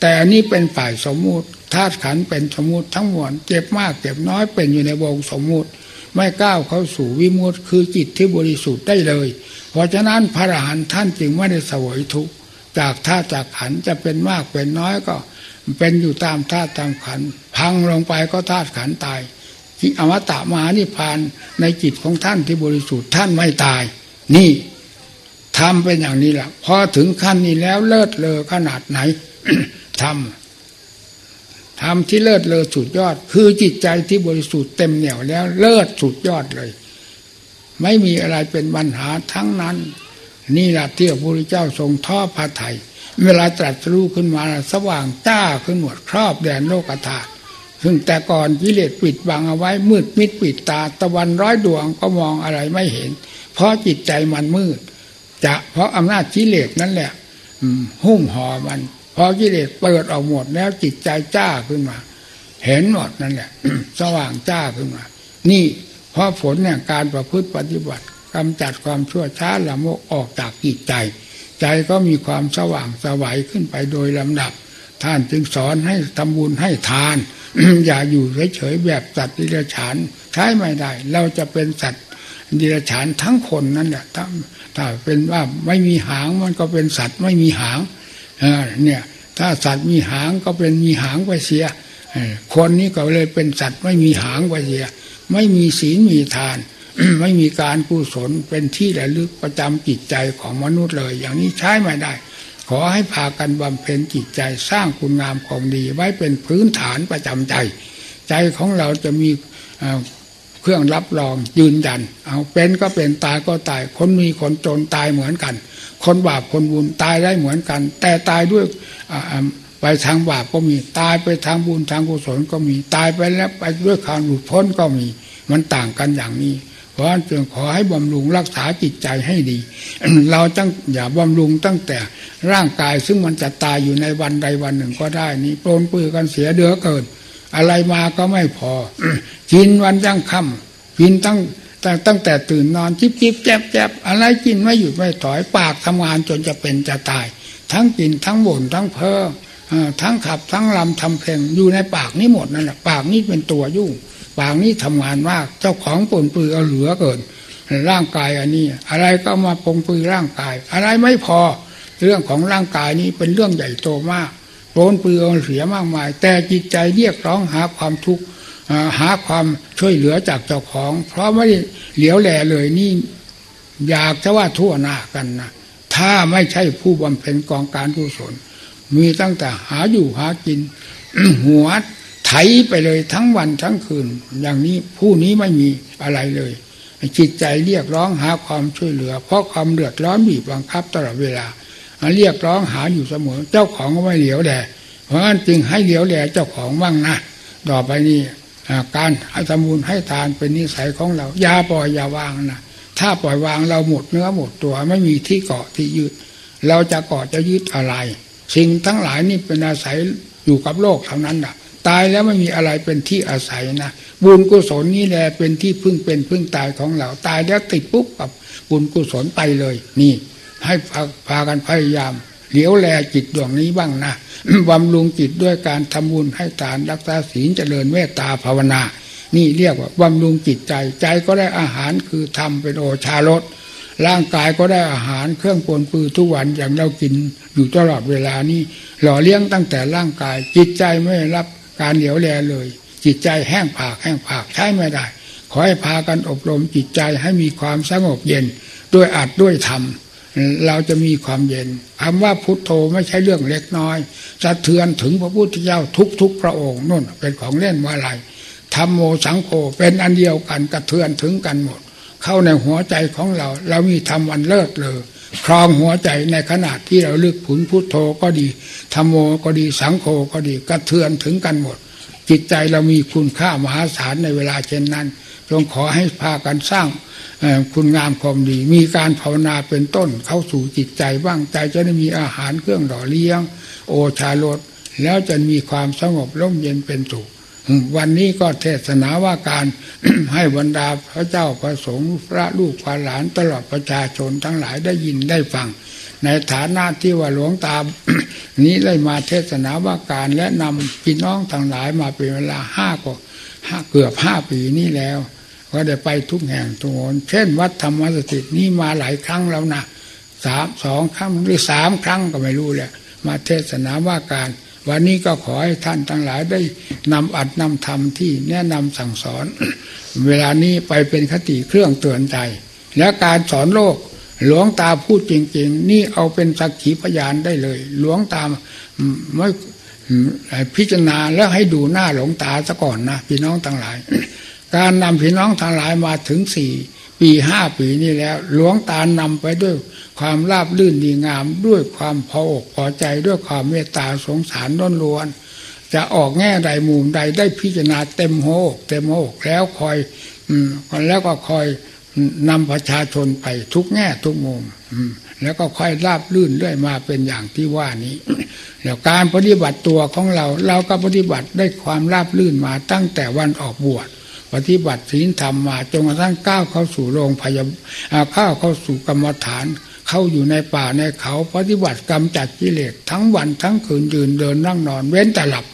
แต่อันนี้เป็นฝ่ายสมมุติธาตุขันเป็นสมมุติทั้งมวลเจ็บมากเจ็บน้อยเป็นอยู่ในวงสมมุติ ไม่ก้าวเข้าสู่วิมุติคือจิตที่บริสุทธิ์ได้เลย เพราะฉะนั้นพระอรหันต์ท่านจึงไม่ได้สวยทุกข์ จากธาตุจากขันจะเป็นมากเป็นน้อยก็ เป็นอยู่ตามธาตุตามขัน พังลงไปก็ธาตุขันตายที่อมตะมหานิพานในจิตของท่านที่บริสุทธิ์ท่านไม่ตาย นี่ทำเป็นอย่างนี้แหละพอถึงขั้นนี้แล้วเลิศเลอขนาดไหนทำทำที่เลิศเลอสุดยอด คือจิตใจที่บริสุทธิ์เต็มเหนี่ยวแล้ว เลิศสุดยอดเลย ไม่มีอะไรเป็นปัญหาทั้งนั้น นี่แหละที่พระพุทธเจ้าทรงท่อพระไทย เวลาตรัสรู้ขึ้นมาสว่างจ้าขึ้นหมดครอบแดนโลกธาตุซึ่งแต่ก่อนกิเลสปิดบังเอาไว้มืดมิดปิดตาตะวันร้อยดวงก็มองอะไรไม่เห็น เพราะจิตใจมันมืด จะเพราะอำนาจกิเลสนั่นแหละหุ้มห่อมันพอกิเลสเปิดออกหมดแล้วจิตใจจ้าขึ้นมา เห็นหมดนั่นแหละสว่างจ้าขึ้นมา นี่เพราะผลเนี่ยการประพฤติปฏิบัติ กำจัดความชั่วช้าละโมกออกจากจิตใจ ใจก็มีความสว่างสวัยขึ้นไปโดยลำดับ ท่านจึงสอนให้ทำบุญให้ทาน อย่าอยู่เฉยๆแบบสัตว์ดิเรกชันใช้ไม่ได้ เราจะเป็นสัตว์ดิเรกชันทั้งคนนั่นแหละถ้าถ้าเป็นว่าไม่มีหางมันก็เป็นสัตว์ไม่มีหางเนี่ยถ้าสัตว์มีหางก็เป็นมีหางไปเสียคนนี้ก็เลยเป็นสัตว์ไม่มีหางไปเสีย ไม่มีศีลมีทาน ไม่มีการกุศลเป็นที่ระลึกประจำจิตใจของมนุษย์เลย อย่างนี้ใช้ไม่ได้ ขอให้พากันบำเพ็ญจิตใจสร้างคุณงามของดี ไว้เป็นพื้นฐานประจำใจ ใจของเราจะมีเครื่องรับรองยืนยัน เอาเป็นก็เป็นตายก็ตาย คนมีคนจนตายเหมือนกัน คนบาปคนบุญตายได้เหมือนกัน แต่ตายด้วยไปทางบาปก็มีตายไปทางบุญทางกุศลก็มีตายไปแล้วไปด้วยการหลุดพ้นก็มี มันต่างกันอย่างนี้ เพราะฉะนั้นจึงขอให้บำรุงรักษาจิตใจให้ดี เราจังอย่าบำรุงตั้งแต่ร่างกายซึ่งมันจะตายอยู่ในวันใดวันหนึ่งก็ได้นี่โปรนปื้อกันเสียเดือเกิน อะไรมาก็ไม่พอกินวันยังค่ำกินตั้งตั้งตั้งแต่ตื่นนอนจิบจิบแจบแจบอะไรกินไม่หยุดไม่ถอยปากทำงานจนจะเป็นจะตาย ทั้งกินทั้งบ่นทั้งเพ้อทั้งขับทั้งลำทำเพลงอยู่ในปากนี้หมดนั่นแหละปากนี้เป็นตัวยุ่ง ปากนี้ทำงานมาก เจ้าของปนปือเอาเหลือเกิน ร่างกายอันนี้ อะไรก็มาปงปือร่างกาย อะไรไม่พอ เรื่องของร่างกายนี้เป็นเรื่องใหญ่โตมากโปนปือเอาเสียมากมาย แต่จิตใจเรียกร้องหาความทุกข์หาความช่วยเหลือจากเจ้าของ เพราะไม่เหลียวแลเลยนี่อยากจะว่าทั่วหน้ากันนะถ้าไม่ใช่ผู้บำเพ็ญกองการกุศลมีตั้งแต่หาอยู่หากินหัว ถไปเลยทั้งวันทั้งคืน อย่างนี้ผู้นี้ไม่มีอะไรเลย จิตใจเรียกร้องหาความช่วยเหลือ เพราะความเดือดร้อนบีบบังคับตลอดเวลาเรียกร้องหาอยู่เสมอ เจ้าของก็ไม่เหลียวแลเพราะนั้นจึงให้เหลียวแลเจ้าของบ้างนะต่อไปนี้การให้ทำบุญให้ทานเป็นนิสัยของเราอย่าปล่อยอย่าวางนะถ้าปล่อยวางเราหมดเนื้อหมดตัวไม่มีที่เกาะที่ยึดเราจะเกาะจะยึดอะไร สิ่งทั้งหลายนี่เป็นอาศัยอยู่กับโลกเท่านั้นนะ ตายแล้วไม่มีอะไรเป็นที่อาศัยนะบุญกุศลนี่แหละเป็นที่พึ่งเป็นพึ่งตายของเราตายแล้วติดปุ๊บกับบุญกุศลไปเลย นี่ ให้พาพากันพยายามเหลียวแลจิตดวงนี้บ้างนะบำรุงจิตด้วยการทำบุญให้ทานรักษาศีลเจริญเมตตาภาวนา นี่เรียกว่าบำรุงจิตใจใจก็ได้อาหารคือทำเป็นโอชารสร่างกายก็ได้อาหารเครื่องปนปือทุกวันอย่างเรากินอยู่ตลอดเวลานี้หล่อเลี้ยงตั้งแต่ร่างกาย จิตใจไม่รับ การเหลียวแลเลย จิตใจแห้งผากแห้งผากใช้ไม่ได้ ขอให้พากันอบรมจิตใจให้มีความสงบเย็นด้วยอัดด้วยธรรมเราจะมีความเย็นคำว่าพุทโธไม่ใช่เรื่องเล็กน้อยสะเทือนถึงพระพุทธเจ้าทุกทุกพระองค์นู่นเป็นของเล่นว่าอะไรธรรมโมสังโฆเป็นอันเดียวกันกระเทือนถึงกันหมด เข้าในหัวใจของเรา เรามีธรรมอันเลิศเลย ครองหัวใจในขณะที่เราลึกผุนพุทโธก็ดีธรรมโมก็ดีสังโฆก็ดีกระเทือนถึงกันหมด จิตใจเรามีคุณค่ามหาศาลในเวลาเช่นนั้นจงขอให้พากันสร้างคุณงามความดี มีการภาวนาเป็นต้นเข้าสู่จิตใจบ้างใจจะได้มีอาหารเครื่องหล่อเลี้ยง โอชาลดแล้วจะมีความสงบร่มเย็นเป็นสุข วันนี้ก็เทศนาว่าการให้บรรดาพระเจ้าพระสงฆ์พระลูกพระหลานตลอดประชาชนทั้งหลายได้ยินได้ฟัง ในฐานะที่ว่าหลวงตา นี้ได้มาเทศนาว่าการและนำพี่น้องทั้งหลายมาเป็นเวลาห้าก็ห้าเกือบห้าปีนี้แล้ว ก็ได้ไปทุกแห่งทุกคนเช่น วัดธรรมสถิตนี้มาหลายครั้งแล้วนะสามสองครั้งหรือสามครั้งก็ไม่รู้แหละมาเทศนาว่าการ วันนี้ก็ขอให้ท่านทั้งหลายได้นำอัดนำธรรมที่แนะนำสั่งสอน เวลานี้ไปเป็นคติเครื่องเตือนใจ และการสอนโลกหลวงตาพูดจริง ๆ นี่เอาเป็นสักขีพยานได้เลย หลวงตาไม่พิจารณาแล้วให้ดูหน้าหลวงตาซะก่อนนะพี่น้องทั้งหลาย การนำพี่น้องทั้งหลายมาถึงสี่ ปีห้าปีนี้แล้ว หลวงตานำไปด้วยความราบลื่นดีงาม ด้วยความพออกพอใจด้วยความเมตตาสงสารน้นล้วน จะออกแง่ใดมุมใดได้พิจารณาเต็มโหกเต็มโหกแล้วคอยอืมแล้วก็คอยนำประชาชนไปทุกแง่ทุกมุมแล้วก็ค่อยราบลื่นเรื่อยมาเป็นอย่างที่ว่านี้แล้วการปฏิบัติตัวของเรา เราก็ปฏิบัติได้ความราบลื่นมาตั้งแต่วันออกบวช ปฏิบัติศีลธรรมมาจนกระทั่งก้าวเข้าสู่โรงพยาบาลข้าวเข้าสู่กรรมฐาน เข้าอยู่ในป่าในเขาปฏิบัติกรรมจัดกิเลสทั้งวันทั้งคืนยืนเดินนั่งนอนเว้นแต่หลับ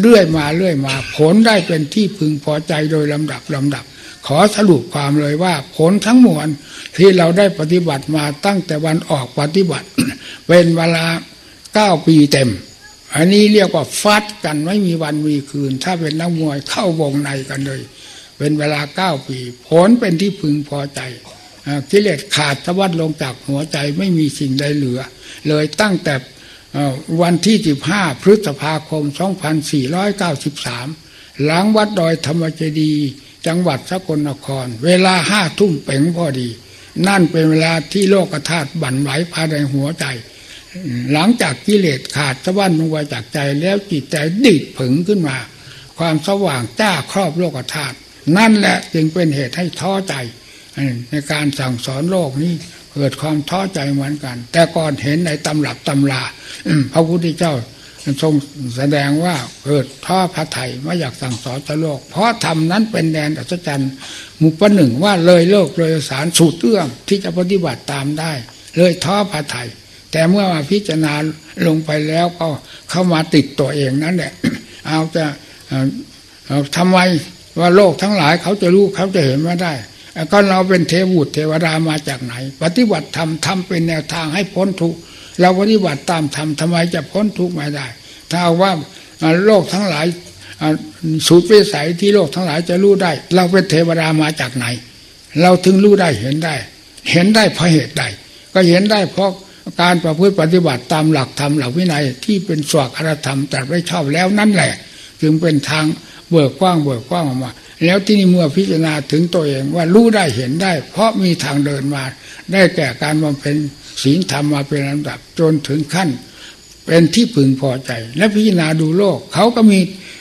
เรื่อยมาเรื่อยมา ผลได้เป็นที่พึงพอใจโดยลำดับลำดับ ขอสรุปความเลยว่า ผลทั้งมวลที่เราได้ปฏิบัติมาตั้งแต่วันออกปฏิบัติ เป็นเวลาเก้าปีเต็ม อันนี้เรียกว่าฟัดกันไม่มีวันมีคืน ถ้าเป็นนักมวยเข้าวงในกันเลย เป็นเวลาเก้าปี ผลเป็นที่พึงพอใจกิเลสขาดสวัดลงจากหัวใจไม่มีสิ่งใดเหลือ เลยตั้งแต่วันที่สิบห้าพฤษภาคมสองพันสี่ร้อยเก้าสิบสามหลังวัดดอยธรรมเจดี จังหวัดสกลนคร เวลาห้าทุ่มเป่งพอดี นั่นเป็นเวลาที่โลกธาตุบั่นไหวภายในหัวใจ หลังจากกิเลสขาดสะวันลงไปจากใจแล้วจิตใจดิดผึงขึ้นมา ความสว่างจ้าครอบโลกธาตุ นั่นแหละจึงเป็นเหตุให้ท้อใจ ในการสั่งสอนโลกนี้เกิดความท้อใจเหมือนกัน แต่ก่อนเห็นในตำรับตำราพระพุทธเจ้าทรงแสดงว่าเกิดท้อพระไทยไม่อยากสั่งสอนจะโลก เพราะธรรมนั้นเป็นแดนอัศจรรย์มุปหนึ่งว่าเลยโลกเลยสารสูตรเอื้อมที่จะปฏิบัติตามได้ เลยท้อพระไทยแต่เมื่อมาพิจารณาลงไปแล้วก็เข้ามาติดตัวเองนั่นแหละเอาจะทำไม ว่าโลกทั้งหลายเขาจะรู้เขาจะเห็นไม่ได้ก็เราเป็นเทวุตเทวดามาจากไหน ปฏิบัติธรรมทำเป็นแนวทางให้พ้นทุกข์เราปฏิบัติตามธรรมทำไมจะพ้นทุกข์ไม่ได้ ถ้าว่าโลกทั้งหลายสูตรวิสัยที่โลกทั้งหลายจะรู้ได้ เราเป็นเทวดามาจากไหน เราถึงรู้ได้เห็นได้ เห็นได้เพราะเหตุใดก็เห็นได้เพราะการประพฤติปฏิบัติตามหลักธรรมหลักวินัยที่เป็นสวากอรธรรมแต่ไม่ชอบแล้วนั่นแหละ จึงเป็นทาง เบิกกว้างเบิกกว้างออกมา แล้วที่นี่เมื่อพิจารณาถึงตัวเองว่ารู้ได้เห็นได้ เพราะมีทางเดินมา ได้แก่การบำเพ็ญศีลธรรมมาเป็นลำดับจนถึงขั้น เป็นที่พึงพอใจ และพิจารณาดูโลก เขาก็มี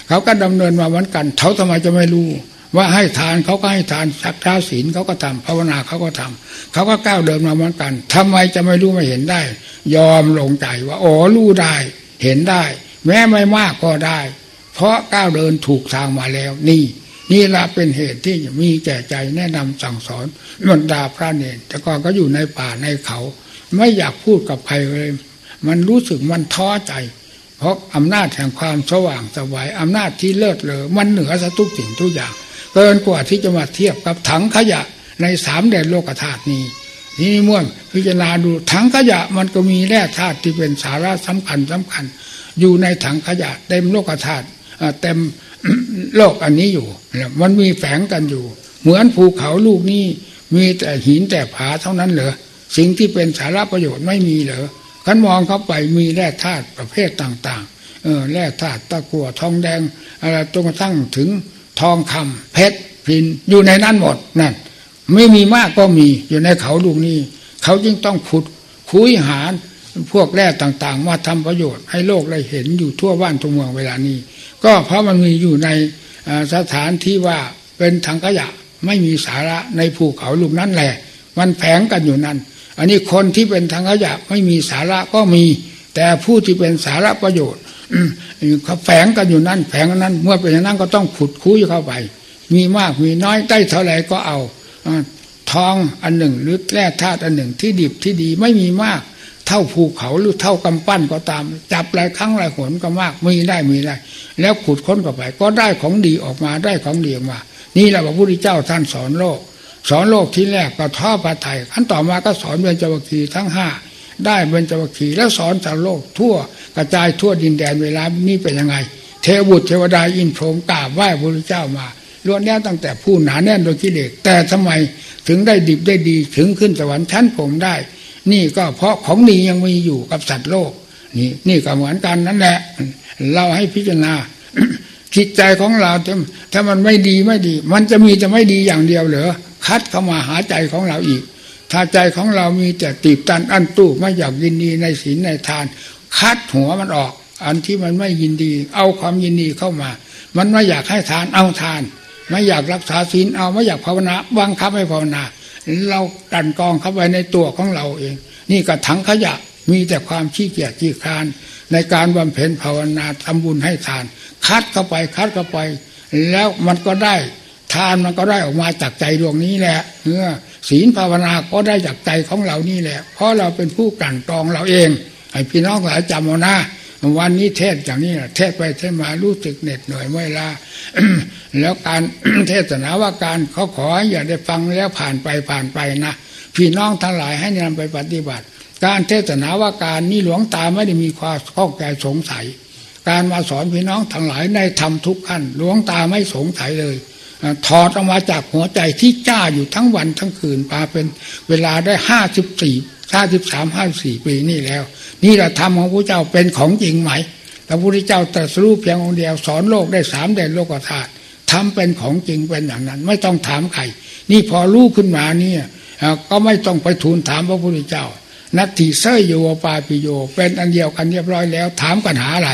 เขาก็ดำเนินมาเหมือนกันเขาทำไมจะไม่รู้ว่าให้ทานเขาก็ให้ทานสักการศีลเขาก็ทำภาวนาเขาก็ทำเขาก็ก้าวเดินมาเหมือนกันทำไมจะไม่รู้ไม่เห็นได้ ยอมลงใจว่าอ๋อรู้ได้ เห็นได้ แม้ไม่มากก็ได้ เพราะก้าวเดินถูกทางมาแล้ว นี่ นี่ละเป็นเหตุที่มีแก่ใจแนะนำสั่งสอนบรรดาพระเนรแต่ก่อนก็อยู่ในป่าในเขา ไม่อยากพูดกับใครเลย มันรู้สึกมันท้อใจ เพราะอำนาจแห่งความสว่างสวายอำนาจที่เลิศเลอมันเหนือสทุกสิ่งทุกอย่าง เกินกว่าที่จะมาเทียบกับถังขยะในสามแดนโลกธาตุนี้นี่ม่วนพิจารณาดูถังขยะมันก็มีแร่ธาตุที่เป็นสาระสำคัญสำคัญ อยู่ในถังขยะเต็มโลกธาตุ เต็มโลกอันนี้อยู่มันมีแฝงกันอยู่ เหมือนภูเขาลูกนี้มีแต่หินแต่ผาเท่านั้นเหรอสิ่งที่เป็นสาระประโยชน์ไม่มีเหรอขันมองเข้าไปมีแร่ธาตุประเภทต่างๆเออแร่ธาตุตะกั่วทองแดงอะไรจนกระทั่งถึงทองคำเพชรพินอยู่ในนั้นหมดนั่นไม่มีมากก็มีอยู่ในเขาลูกนี้ เขาจึงต้องขุดคุยหาพวกแร่ต่างๆ มาทำประโยชน์ให้โลกได้เห็นอยู่ทั่วบ้านทั่วเมืองเวลานี้ ก็เพราะมันมีอยู่ในสถานที่ว่าเป็นถังขยะไม่มีสาระในภูเขาลูกนั้นแหละ มันแฝงกันอยู่นั้น อันนี้คนที่เป็นทางขยะไม่มีสาระก็มี แต่ผู้ที่เป็นสาระประโยชน์เขาแฝงกันอยู่นั่นแฝงนั้น เมื่อเป็นอย่างนั้นก็ต้องขุดคุ้ยเข้าไป มีมากมีน้อยได้เท่าไหร่ก็เอาทองอันหนึ่งหรือแร่ธาตุอันหนึ่งที่ดิบที่ดีไม่มีมาก เท่าภูเขาหรือเท่ากำปั้นก็ตาม จับหลายครั้งหลายหนก็มากมีได้มีได้ แล้วขุดค้นเข้าไป ก็ได้ของดีออกมาได้ของดีออกมา นี่แหละพระพุทธเจ้าท่านสอนโลก สอนโลกที่แรกก็ท่อพระไทยขั้นต่อมาก็สอนเบญจวัคคีทั้งห้าได้เบญจวัคคีแล้วสอนจากโลก ทั่วกระจายทั่วดินแดนเวลานี้เป็นยังไง เทวุตรเทวดาอินพรหมกราบไหว้พระพุทธเจ้ามาล้วนแน่ตั้งแต่ผู้หนาแน่นโดยกิเลสแต่ทำไมถึงได้ดิบได้ดีถึงขึ้นสวรรค์ชั้นผมได้ นี่ก็เพราะของดียังมีอยู่กับสัตว์โลก นี่นี่ก็เหมือนกันนั่นแหละ เราให้พิจารณาจิตใจของเราถ้ามันไม่ดีไม่ดี มันจะมีจะไม่ดีอย่างเดียวเหรอคัดเข้ามาหาใจของเราอีก ถ้าใจของเรามีแต่ตีบตันอันตู้ไม่อยากยินดีในศีลในทาน คัดหัวมันออก อันที่มันไม่ยินดี เอาความยินดีเข้ามา มันไม่อยากให้ทานเอาทาน ไม่อยากรักษาศีลเอาไม่อยากภาวนาบังคับให้ภาวนา เราดันกองเข้าไปในตัวของเราเอง นี่กระถังขยะมีแต่ความขี้เกียจขี้คานในการบำเพ็ญภาวนาทำบุญให้ทาน คัดเข้าไปคัดเข้าไป แล้วมันก็ได้ทานมันก็ได้ออกมาจากใจดวงนี้แหละเมื่อศีลภาวนาก็ได้จากใจของเรานี่แหละ เพราะเราเป็นผู้กันกองเราเองให้พี่น้องหลายจำเอานะ วันนี้เทศอย่างนี้เทศไปเทศมารู้สึกเหน็ดเหนื่อยเมื่อยล้าแล้วการเทศนาว่าการเขาขออย่าได้ฟังแล้วผ่านไปผ่านไปนะพี่น้องทั้งหลายให้นำไปปฏิบัติ การเทศนาว่าการนี่หลวงตาไม่ได้มีความข้องใจสงสัย การมาสอนพี่น้องทั้งหลายในธรรมทุกขั้นหลวงตาไม่สงสัยเลยถอดออกมาจากหัวใจที่จ้าอยู่ทั้งวันทั้งคืนปาเป็นเวลาได้ห้าสิบสี่ ห้าสิบสามห้าสี่ปีนี่แล้ว นี่เราทำของพระเจ้าเป็นของจริงไหมพระพุทธเจ้าตรัสรู้เพียงองค์เดียวสอนโลกได้สามเด่นโลกธาตุทำเป็นของจริงเป็นอย่างนั้น ไม่ต้องถามใครนี่พอรู้ขึ้นมาเนี่ยก็ไม่ต้องไปทูลถามพระพุทธเจ้า นัตถิเสยโยปาปิโย เป็นอันเดียวกันเรียบร้อยแล้ว ถามกันหาอะไร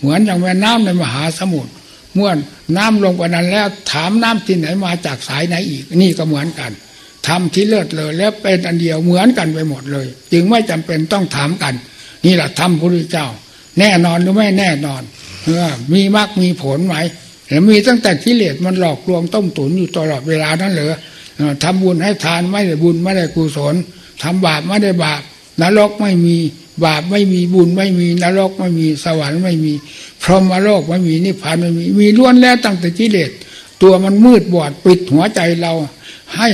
เหมือนอย่างแม่น้ำในมหาสมุทรเมื่อน้ำลงไปนั้นแล้วถามน้ำที่ไหนมาจากสายไหนอีก นี่ก็เหมือนกัน ทำที่เลิศเลย แล้วเป็นอันเดียวเหมือนกันไปหมดเลย จึงไม่จำเป็นต้องถามกัน นี่แหละทำพระพุทธเจ้า แน่นอนหรือไม่แน่นอนเออมีมรรคมีผลไหมหรือมีตั้งแต่กิเลสมันหลอกลวงต้มตุ๋นอยู่ตลอดเวลานั้นเหรอทำบุญให้ทานไม่ได้บุญไม่ได้กุศลทำบาปไม่ได้บาปนรกไม่มีบาปไม่มีบุญไม่มีนรกไม่มีสวรรค์ไม่มีพรหมโลกไม่มีนิพพานไม่มีมีล้วนแล้วตั้งแต่กิเลสตัวมันมืดบอดปิดหัวใจเราให้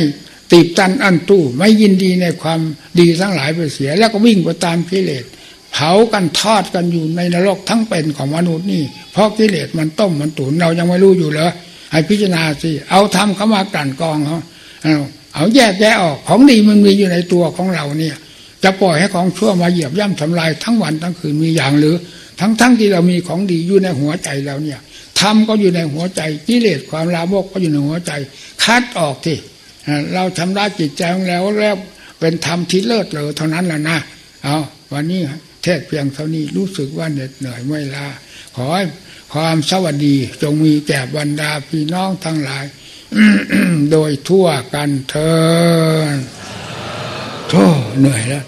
ตีบตันอันตู้ไม่ยินดีในความดีทั้งหลายไปเสีย แล้วก็วิ่งไปตามกิเลสเผากันทอดกันอยู่ในนรกทั้งเป็นของมนุษย์นี่ เพราะกิเลสมันต้มมันตุนเรายังไม่รู้อยู่เหรอให้พิจารณาสิเอาทำเข้ามากลั่นกองเขาเอาแยกแยะออกของดีมันมีอยู่ในตัวของเราเนี่ย จะปล่อยให้ของชั่วมาเหยียบย่ำทำลายทั้งวันทั้งคืนมีอย่างหรือ ทั้งทั้งที่เรามีของดีอยู่ในหัวใจเราเนี่ยธรรมก็อยู่ในหัวใจกิเลสความลาบกก็อยู่ในหัวใจ คัดออกที่ เราทำได้จิตใจของเราแล้วเป็นธรรมที่เลิศเลยเท่านั้นแหละนะเอาวันนี้เทศเพียงเท่านี้รู้สึกว่าเหน็ดเหนื่อยไม่ลาขอให้ความสวัสดีจงมีแก่บรรดาพี่น้องทั้งหลาย โดยทั่วกันเถิดโธ่เหนื่อยแล้ว